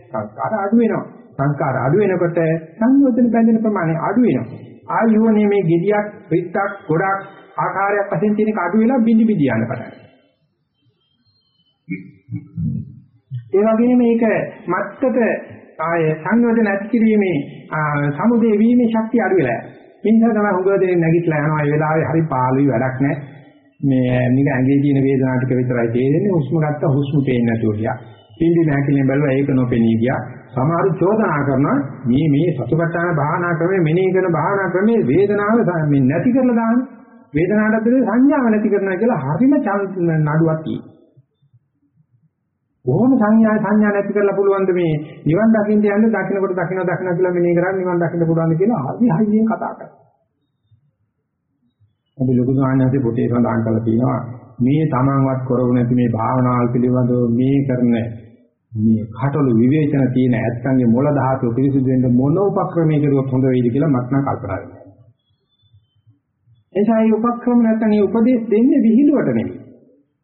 සංස්කාර අඩු වෙනවා. සංස්කාර අඩු වෙනකොට සංයෝජන බැඳෙන ප්‍රමාණය අඩු වෙනවා. ආයෝනේ මේ gediyak පිටක් ගොඩක් ආකාරයක් වශයෙන් තියෙනක අඩු වෙලා බිඳි බිඳි යන පටන් ඒ වගේම මේක මත්තට ආය සංයෝජන ඇති කිරීමේ සමුදේ වීමේ ශක්තිය අඩු වෙලා යනවා. මේ නිසා තමයි හුඟ දෙනෙක් නැගිටලා යනවා. ඒ වෙලාවේ හරි පාළුයි වැඩක් නැහැ. මේ නික ඇඟේ තියෙන වේදනාව ටික විතරයි තේරෙන්නේ. හුස්ම ගත්ත හුස්ම පේන්නේ නැතුව ගියා. පිම්බි නැකිලින් බැලුවා ඒක නොපෙනී ගියා. සමහරු චෝදනා කරනවා මේ මේ සතුටාන භාවනා ක්‍රමයේ මෙනෙහි කරන භාවනා ක්‍රමයේ වේදනාව මේ නැති කරලා දාන වේදනාවට බෙද සංඥාව නැති කරනවා කියලා හරිම නඩුවක් තියෙනවා. කොහොම සංඥා සංඥා නැති කරලා පුළුවන්ද මේ නිවන් දකින්න යන්නේ දකින්නකොට දකින්න දකින්න කියලා මෙනේ කරන්නේ නිවන් දකින්න පුළුවන්ද කියලා හරි හයියෙන් කතා කරනවා. අපි ලොකු සාහනයේ පොතේ සඳහන් කරලා තියෙනවා මේ තමන්වත් කරව නැති මේ භාවනාවල් පිළිබඳව මේ කරන මේ කටළු විවේචන තියෙන ඇත්තන්ගේ මොළ ධාතුව පිරිසිදු වෙන්න මොන උපක්‍රමයක කරුවොත් හොඳ වෙයිද කියලා මට නම් කල්පනා වෙනවා. එනිසා මේ උපක්‍රම නැත්නම් මේ උපදේශ දෙන්නේ විහිළුවට නෙවෙයි.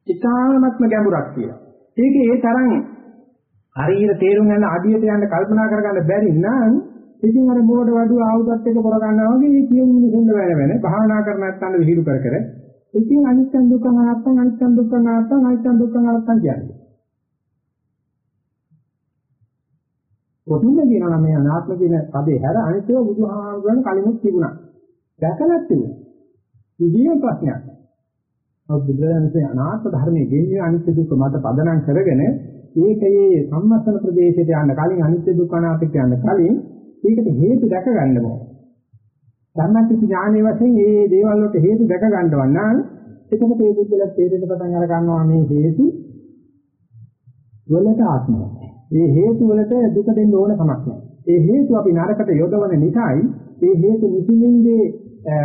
ඉතාමත්ම ගැඹුරක් කියලා. ඒක ඒ තරම් හරියට තේරුම් ගන්න අඩියට යන්න කල්පනා කරගන්න බැරි නම් ඉතින් අර මොකට වඩුව ආයුධත් එක කර ගන්නවා වගේ මේ කියමු මිනිසුන් වෙන වෙන භාවනා කර නැත්නම් විහිළු කර කර ඉතින් අනිත්‍ය දුක්ඛ අනාත්ම අනිත්‍ය දුක්ඛ අනාත්ම අනිත්‍ය දුක්ඛ අනාත්ම කියන්නේ. කොටින්ද කියනවා මේ අනාත්ම කියන පදේ හැර අනිත්‍යව බුදුහාමුදුරන් කලිමුත් තිබුණා. දැකලත් තිබුණා. කිසිම ප්‍රශ්නයක් නැහැ. බුදුරජාණන්සේ අනාත්ම ධර්මයේ දෙන්නේ අනිත්‍ය දුක්ඛ මත පදනම් කරගෙන ඒකයේ සම්මස්තන ප්‍රදේශයට යන්න කලින් අනිත්‍ය දුක්ඛ අනාත්ම කියන්න කලින් ඒකට හේතු දැක ගන්න ඕනේ. ධර්මච්ච ඥානයේ වශයෙන් මේ දේවල් වලට හේතු දැක ගන්නවා නම් එතකොට මේ බුද්ධල තේරෙන්න පටන් අර ගන්නවා මේ හේතු වලට ආත්මය. මේ හේතු වලට දුක දෙන්න ඕන කමක් නැහැ. ඒ හේතු අපි නරකට යොදවන නිසායි ඒ හේතු නිසින්ින්දී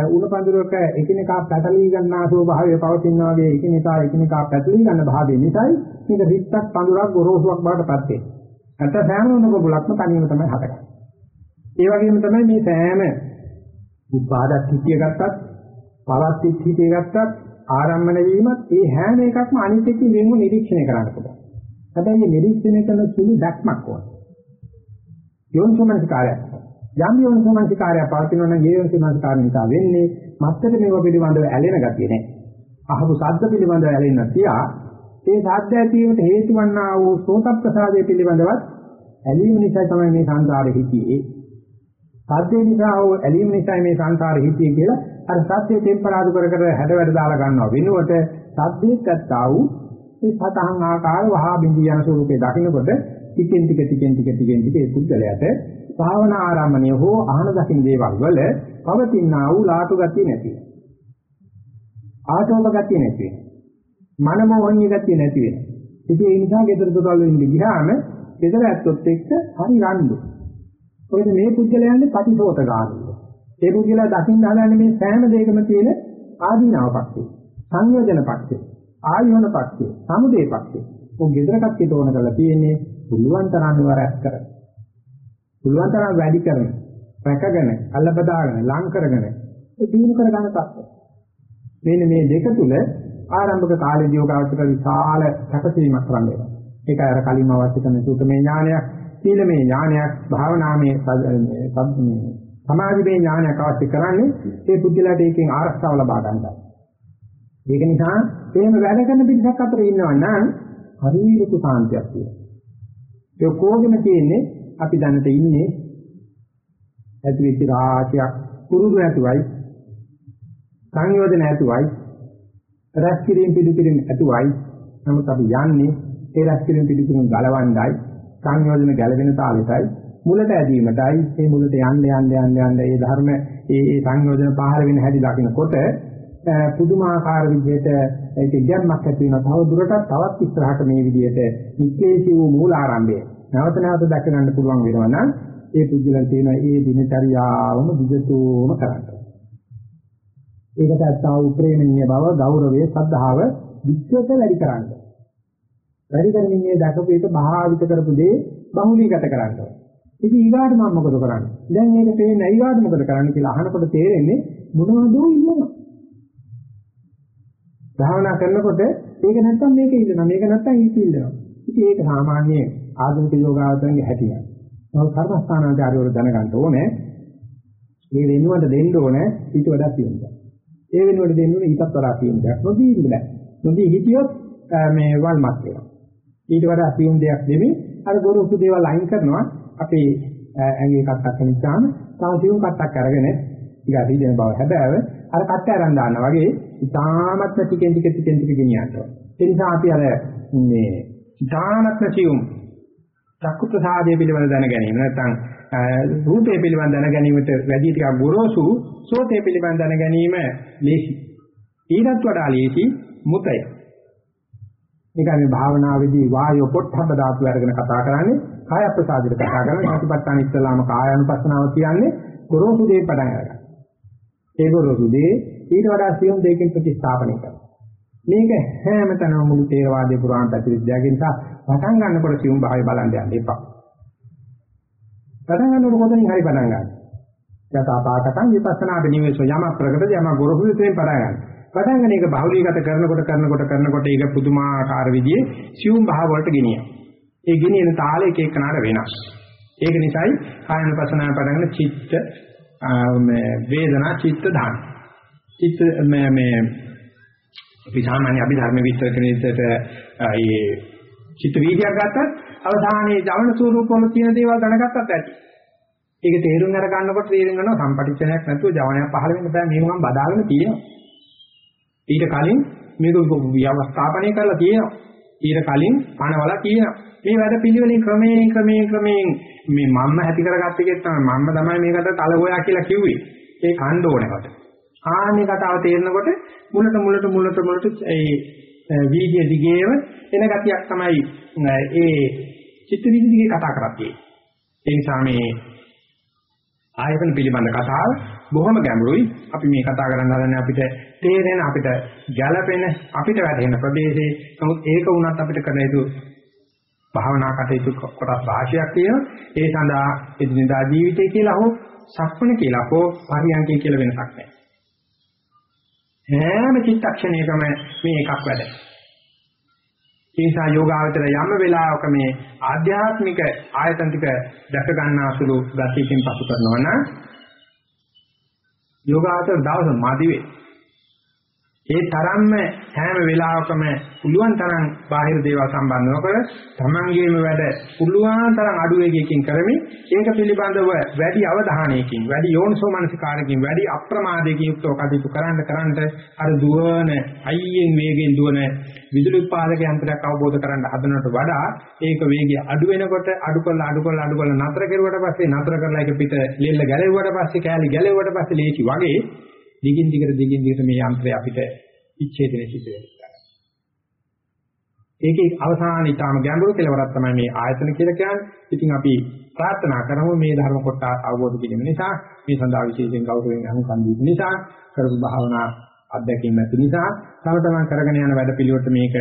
උණපඳුරක එකිනෙකා පැටලී ගන්නා ස්වභාවය පවතිනා වගේ එකිනෙකා එකිනෙකා පැටලී ගන්න භාවය නිසායි මේක රිත්තක් පඳුරක් ගොරෝසුවක් බවට පත් වෙන්නේ. නැත්නම් සෑම උණපොලක්ම තනියම තමයි හටගන්නේ. ඒ වගේම තමයි මේ සෑම උපාදත් හිතිය ගත්තත්, පවත්ති හිතිය ගත්තත්, ආරම්මන වීමත් ඒ හැම එකක්ම අනිත්‍යකින් වෙනම නිරීක්ෂණය කරන්න පුළුවන්. හැබැයි මේ නිරීක්ෂණය කරන සුළු දැක්මක් ඕන. යෝනිසමනසිකාරයක්. යම් යෝනිසමනසිකාරය පවතිනවා නම් ඒ යෝනිසමනසිකාරය නිසා වෙන්නේ මත්තර මේව පිළිබඳව ඇලෙන ගතිය නෑ. අහපු ශබ්ද පිළිබඳව ඇලෙන්න තියා ඒ ශබ්ද ඇතිවීමට හේතු වන්නා වූ සෝත ප්‍රසාදය පිළිබඳවත් ඇලීම නිසා තමයි මේ සංසාරෙ හිටියේ. සත්‍ය නිසා හෝ ඇලීම නිසා මේ සංසාරෙ හිටියේ කියලා අර සත්‍ය ටෙම්පරාදු කර කර හැඩ වැඩ දාලා ගන්නවා වෙනුවට සත්‍යයක් ගත්තා වූ මේ සතහන් ආකාර වහා බින්දී යන ස්වරූපේ දකින්නකොට ටිකෙන් ටික ටිකෙන් ටික ටිකෙන් ටික ඒ පුද්ගලයාට භාවනා ආරම්භණය හෝ අහන දකින් දේවල් වල පවතිනා වූ ලාටු ගතිය නැති වෙනවා. ආතෝප ගතිය නැති වෙනවා. මනමෝහණ්‍ය ගතිය නැති වෙනවා. ඉතින් ඒ නිසා ගෙදර දොරවල් වලින් ගියාම ගෙදර ඇත්තොත් එක්ක හරි රණ්ඩු. ඔයද මේ පුද්ගලයන්ගේ ප්‍රතිසෝත ගානයි. ඒ පුද්ගලයා දකින්න හදන්නේ මේ සෑම දෙයකම තියෙන ආදීනාව පක්ෂේ, සංයෝජන පක්ෂේ, ආයෝන පක්ෂේ, සමුදේ පක්ෂේ. ඔය gedara කට්ටියට ඕන කරලා තියෙන්නේ පුළුවන් තරම් ඒවා රැස් කරගන්න. පුළුවන් තරම් වැඩි කරන, රැකගෙන, අල්ලබදාගෙන, ලං කරගෙන ඒ දිනු කරගන්න තත්ත්වය. මෙන්න මේ දෙක තුල ආරම්භක කාලේදී යෝගාවචර විශාල සැකසීමක් කරන්න වෙනවා. ඒක අර කලින්ම අවශ්‍ය කරන සූත්‍රමය ඥානයක්, සීලමය ඥානයක්, භාවනාමය සමාධිමය ඥානයක් අවශ්‍ය කරන්නේ ඒ බුද්ධිලාට ඒකෙන් ආරක්ෂාව ලබා ගන්නයි. ඒක නිසා එහෙම වැඩ කරන පිටසක් අතර ඉන්නවා නම් හරියට සාන්තියක් තියෙනවා. ඒ කෝගෙම තියෙන්නේ අපි දැනට ඉන්නේ ඇති වෙච්ච රාශියක්. කුරුදු ඇතුවයි සංයෝජන ඇතුවයි රැස් කිරීම පිළිකිරීම ඇතුවයි. නමුත් අපි යන්නේ ඒ රැස් කිරීම පිළිකිරීම ගලවන්නයි සංයෝජන ගැලවෙන තාලෙටයි මුලට ඇදීමටයි. මේ මුලට යන්න යන්න යන්න යන්න ඒ ධර්ම ඒ ඒ සංයෝජන පහළ වෙන හැටි දකිනකොට පුදුමාකාර විදිහට ඒක ඉගැන්මක් ඇති වෙනවා. තව දුරටත් තවත් ඉස්සරහට මේ විදිහට නික්ලේශී වූ මූල ආරම්භය නැවත නැවත දැක ගන්න පුළුවන් වෙනවා නම් ඒ පුදුලන් තියෙන ඒ දිනචරියාවම විදතෝම කරන්න. ඒකට අත්තාව ප්‍රේමණීය බව, ගෞරවය, සද්ධාව විශ්වත වැඩි කරන්න. වැඩි කරමින් මේ දකපු එක භාවිත කරපු දේ බහුලීගත කරන්න. ඉතින් ඊගාට මම මොකද කරන්නේ? දැන් මේක තේරෙන්නේ ඊගාට මොකද කරන්නේ කියලා අහනකොට තේරෙන්නේ මොනවදෝ ඉන්නවා. භාවනා කරනකොට මේක නැත්තම් මේක ඉල්ලනවා මේක නැත්තම් ඊට ඉල්ලනවා. ඉතින් ඒක සාමාන්‍ය ආධුනික යෝගාවචරයේ හැටියක්. නමුත් කර්මස්ථානාචාර්ය වල දැනගන්න ඕනේ මේ වෙනුවට දෙන්න ඕනේ ඊට වඩා පියුම්ද. ඒ වෙනුවට දෙන්න ඕනේ ඊටත් වඩා පියුම්ද. නොදී ඉන්න බෑ. නොදී හිටියොත් මේ වල්මත් වෙනවා. ඊට වඩා පියුම් දෙයක් දෙමි අර ගොරෝසු දේවල් අයින් කරනවා අපේ ඇඟේ කට්ටක් නිසාම තව සියුම් කට්ටක් අරගෙන ටික අදීන බව හැබෑව අර කට්ට අරන් දානවා වගේ ඉතාමත්ම ටිකෙන් ටික ටිකෙන් ටික ගෙනියනවා. ඒ නිසා අපි අර මේ ඉතාමත්ම සියුම් චක්කු ප්‍රසාදයේ පිළිබඳ දැන ගැනීම නැත්නම් රූපේ පිළිබඳ දැන ගැනීමට වැඩි ටිකක් ගොරෝසු සෝතේ පිළිබඳ දැන ගැනීම ලේසි. ඊටත් වඩා ලේසි මුතය. මේක මේ භාවනාවේදී වායෝ පොට්ටබ්බ ධාතු අරගෙන කතා කරන්නේ කාය ප්‍රසාදිත කතා කරන්නේ සතිපට්ඨාන ඉස්සලාම කායानुපස්සනාව කියන්නේ ගොරෝසු දේ පටන් ගන්නවා. ඒ ගොරෝසු දේ ඊට වඩා සියුම් දෙයකින් ප්‍රතිස්ථාපනය කරනවා. මේක හැමතැනම මුළු තේරවාදී පුරාණ පැතිරිද්දයාගේ නිසා පටන් ගන්නකොට සියුම් භාවය බලන්න යන්න එපා. පටන් ගන්නකොට කොතනින් හරි පටන් ගන්න. යථාපාතකම් විපස්සනා බිනිවෙස යම ප්‍රකට යම ගොරහු විතෙන් පටන් ගන්න. පටන් ගන්න එක බහුලීගත කරනකොට කරනකොට කරනකොට ඒක පුදුමාකාර විදිහේ සියුම් භාව වලට ගෙනියන. ඒ ගෙනියන තාලය එක එකනට වෙනස්. ඒක නිසායි කායන පසනාව පටන් ගන්න චිත්ත මේ වේදනා චිත්ත ධාන. චිත්ත මේ මේ අපි සාමාන්‍ය අභිධර්ම විස්තර කරන විදිහට ඒ චිත්ත වීදියක් ගත්තත් අවධානයේ ජවන ස්වරූපවල තියෙන දේවල් දැනගත්තත් ඇති. ඒක තේරුම් අර ගන්නකොට තේරුම් ගන්නවා සම්පටිච්ඡනයක් නැතුව ජවනයක් පහළ වෙන්න බෑ මේක මම බදාගෙන තියෙනවා. ඊට කලින් මේක ව්‍යවස්ථාපනය කරලා තියෙනවා. ඊට කලින් පණවල තියෙනවා. මේ වැඩ පිළිවෙලින් ක්‍රමයෙන් ක්‍රමයෙන් ක්‍රමයෙන් මේ මම්ම ඇති කරගත්ත එකේ තමයි මම්ම තමයි මේකට තල හොයා කියලා කිව්වේ. ඒ කණ්ඩ ඕනකට. ආන්නේ කතාව තේරෙනකොට මුලට මුලට මුලට මුලට ඒ වීදිය දිගේම එන ගතියක් තමයි ඒ චිත්ත වීදි දිගේ කතා කරන්නේ. ඒ නිසා මේ ආයතන පිළිබඳ කතාව බොහොම ගැඹුරුයි. අපි මේ කතා කරන්න හදන්නේ අපිට තේරෙන අපිට ගැළපෙන අපිට වැටහෙන ප්‍රදේශේ. නමුත් ඒක වුණත් අපිට කළ යුතු භාවනා කටයුතු කොටස් රාශියක් තියෙනවා. ඒ සඳහා එදිනදා ජීවිතය කියලා හෝ සක්මණ කියලා හෝ පරියන්කය කියලා වෙනසක් නැහැ. හැම චිත්තක්ෂණයකම මේ එකක් වැඩ. ඒ නිසා යෝගාවචර යම් වෙලාවක මේ ආධ්‍යාත්මික ආයතන ටික දැක ගන්නාසුළු ගතියකින් පසු කරනවා නම් යෝගාවචර දවස මදි වේ. ඒ තරම්ම හැම වෙලාවකම පුළුවන් තරම් බාහිර දේවල් සම්බන්ධ නොකර තමන්ගේම වැඩ පුළුවන් තරම් අඩු වේගයකින් කරමින් ඒක පිළිබඳව වැඩි අවධානයකින් වැඩි යෝනිසෝ මනසිකාරකින් වැඩි අප්‍රමාදයකින් යුක්තව කටයුතු කරන්න කරන්න අර දුවන අයියෙන් වේගෙන් දුවන විදුලි උත්පාදක යන්ත්‍රයක් අවබෝධ කරගන්න හදනට වඩා ඒක වේගය අඩු වෙනකොට අඩු කරලා අඩු කරලා අඩු කරලා නතර කරුවට පස්සේ නතර කරලා ඒක පිට ලෙල්ල ගැලෙව්වට පස්සේ කෑලි ගැලෙව්වට පස්සේ ලේසි වගේ දිගින් දිගට දිගින් දිගට මේ යන්ත්‍රය අපිට විච්ඡේදනය සිදු වෙනවා. ඒකේ අවසාන ඊටාම ගැඹුරු කෙලවරක් තමයි මේ ආයතන කියලා කියන්නේ. ඉතින් අපි ප්‍රාර්ථනා කරමු මේ ධර්ම කොට අවබෝධ කිරීම නිසා මේ සඳහා විශේෂයෙන් ගෞරවයෙන් අනුකම්ප දීම නිසා කරපු භාවනා අධ්‍යක්ෂින් නැති නිසා තව තමන් කරගෙන යන වැඩ පිළිවෙලට මේක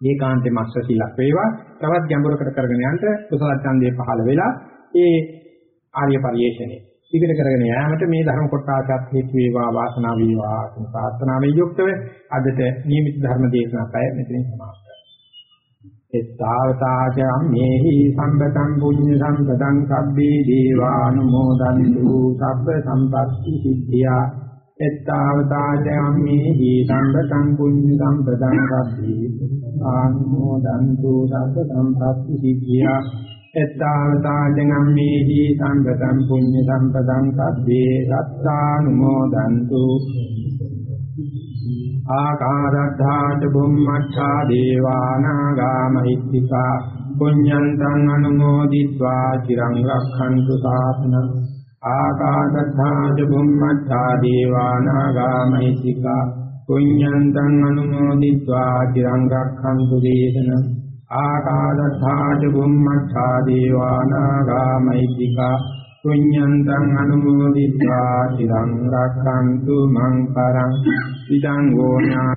ඒකාන්තෙම අස්වැසිලක් වේවා තවත් ගැඹුරකට කරගෙන යන්න කුසල ඡන්දේ පහළ වෙලා ඒ ආර්ය පරිශ්‍රණය ඉදිරියට කරගෙන යාමට මේ ධර්ම කොටසත් හේතු වේවා වාසනාව වේවා කියන ප්‍රාර්ථනාවෙන් යුක්තව අදට නියමිත ධර්ම දේශනා පැය මෙතනින් සමාප්ත එත්තාවතාච අම්මේහි සම්පතං පුඤ්ඤ සම්පතං සබ්බේ දේවානුමෝදන්තු සබ්බ සම්පත්ති සිද්ධියා. එත්තාවතාච අම්මේහි සම්පතං පුඤ්ඤ සම්පතං සබ්බේ ආනුමෝදන්තු සබ්බ සම්පත්ති සිද්ධියා. එත්තාවතාජනම්මේහි සංගතම් පුඤ්ඤ සම්පදං සබ්බේ සත්තානුමෝදන්තු. ආකාරද්ධාට බුම්මච්ඡා දේවානාගා මහිත්‍තිකා පුඤ්ඤන්තං අනුමෝදිत्वा চিරං රක්ඛන්තු සාසනං. ආකාශත්ථාච බුම්මත්ථා දේවානාගා මහිත්‍තිකා පුඤ්ඤන්තං අනුමෝදිत्वा চিරං රක්ඛන්තු දේශනං. ආකාදත්තාච බුම්මත්තා දේවානාගා මෛත්‍තිකා පුඤ්ඤන්තං අනුමෝදිත්වා චිරං රක්ඛන්තු මං පරං ඉදං ගෝණා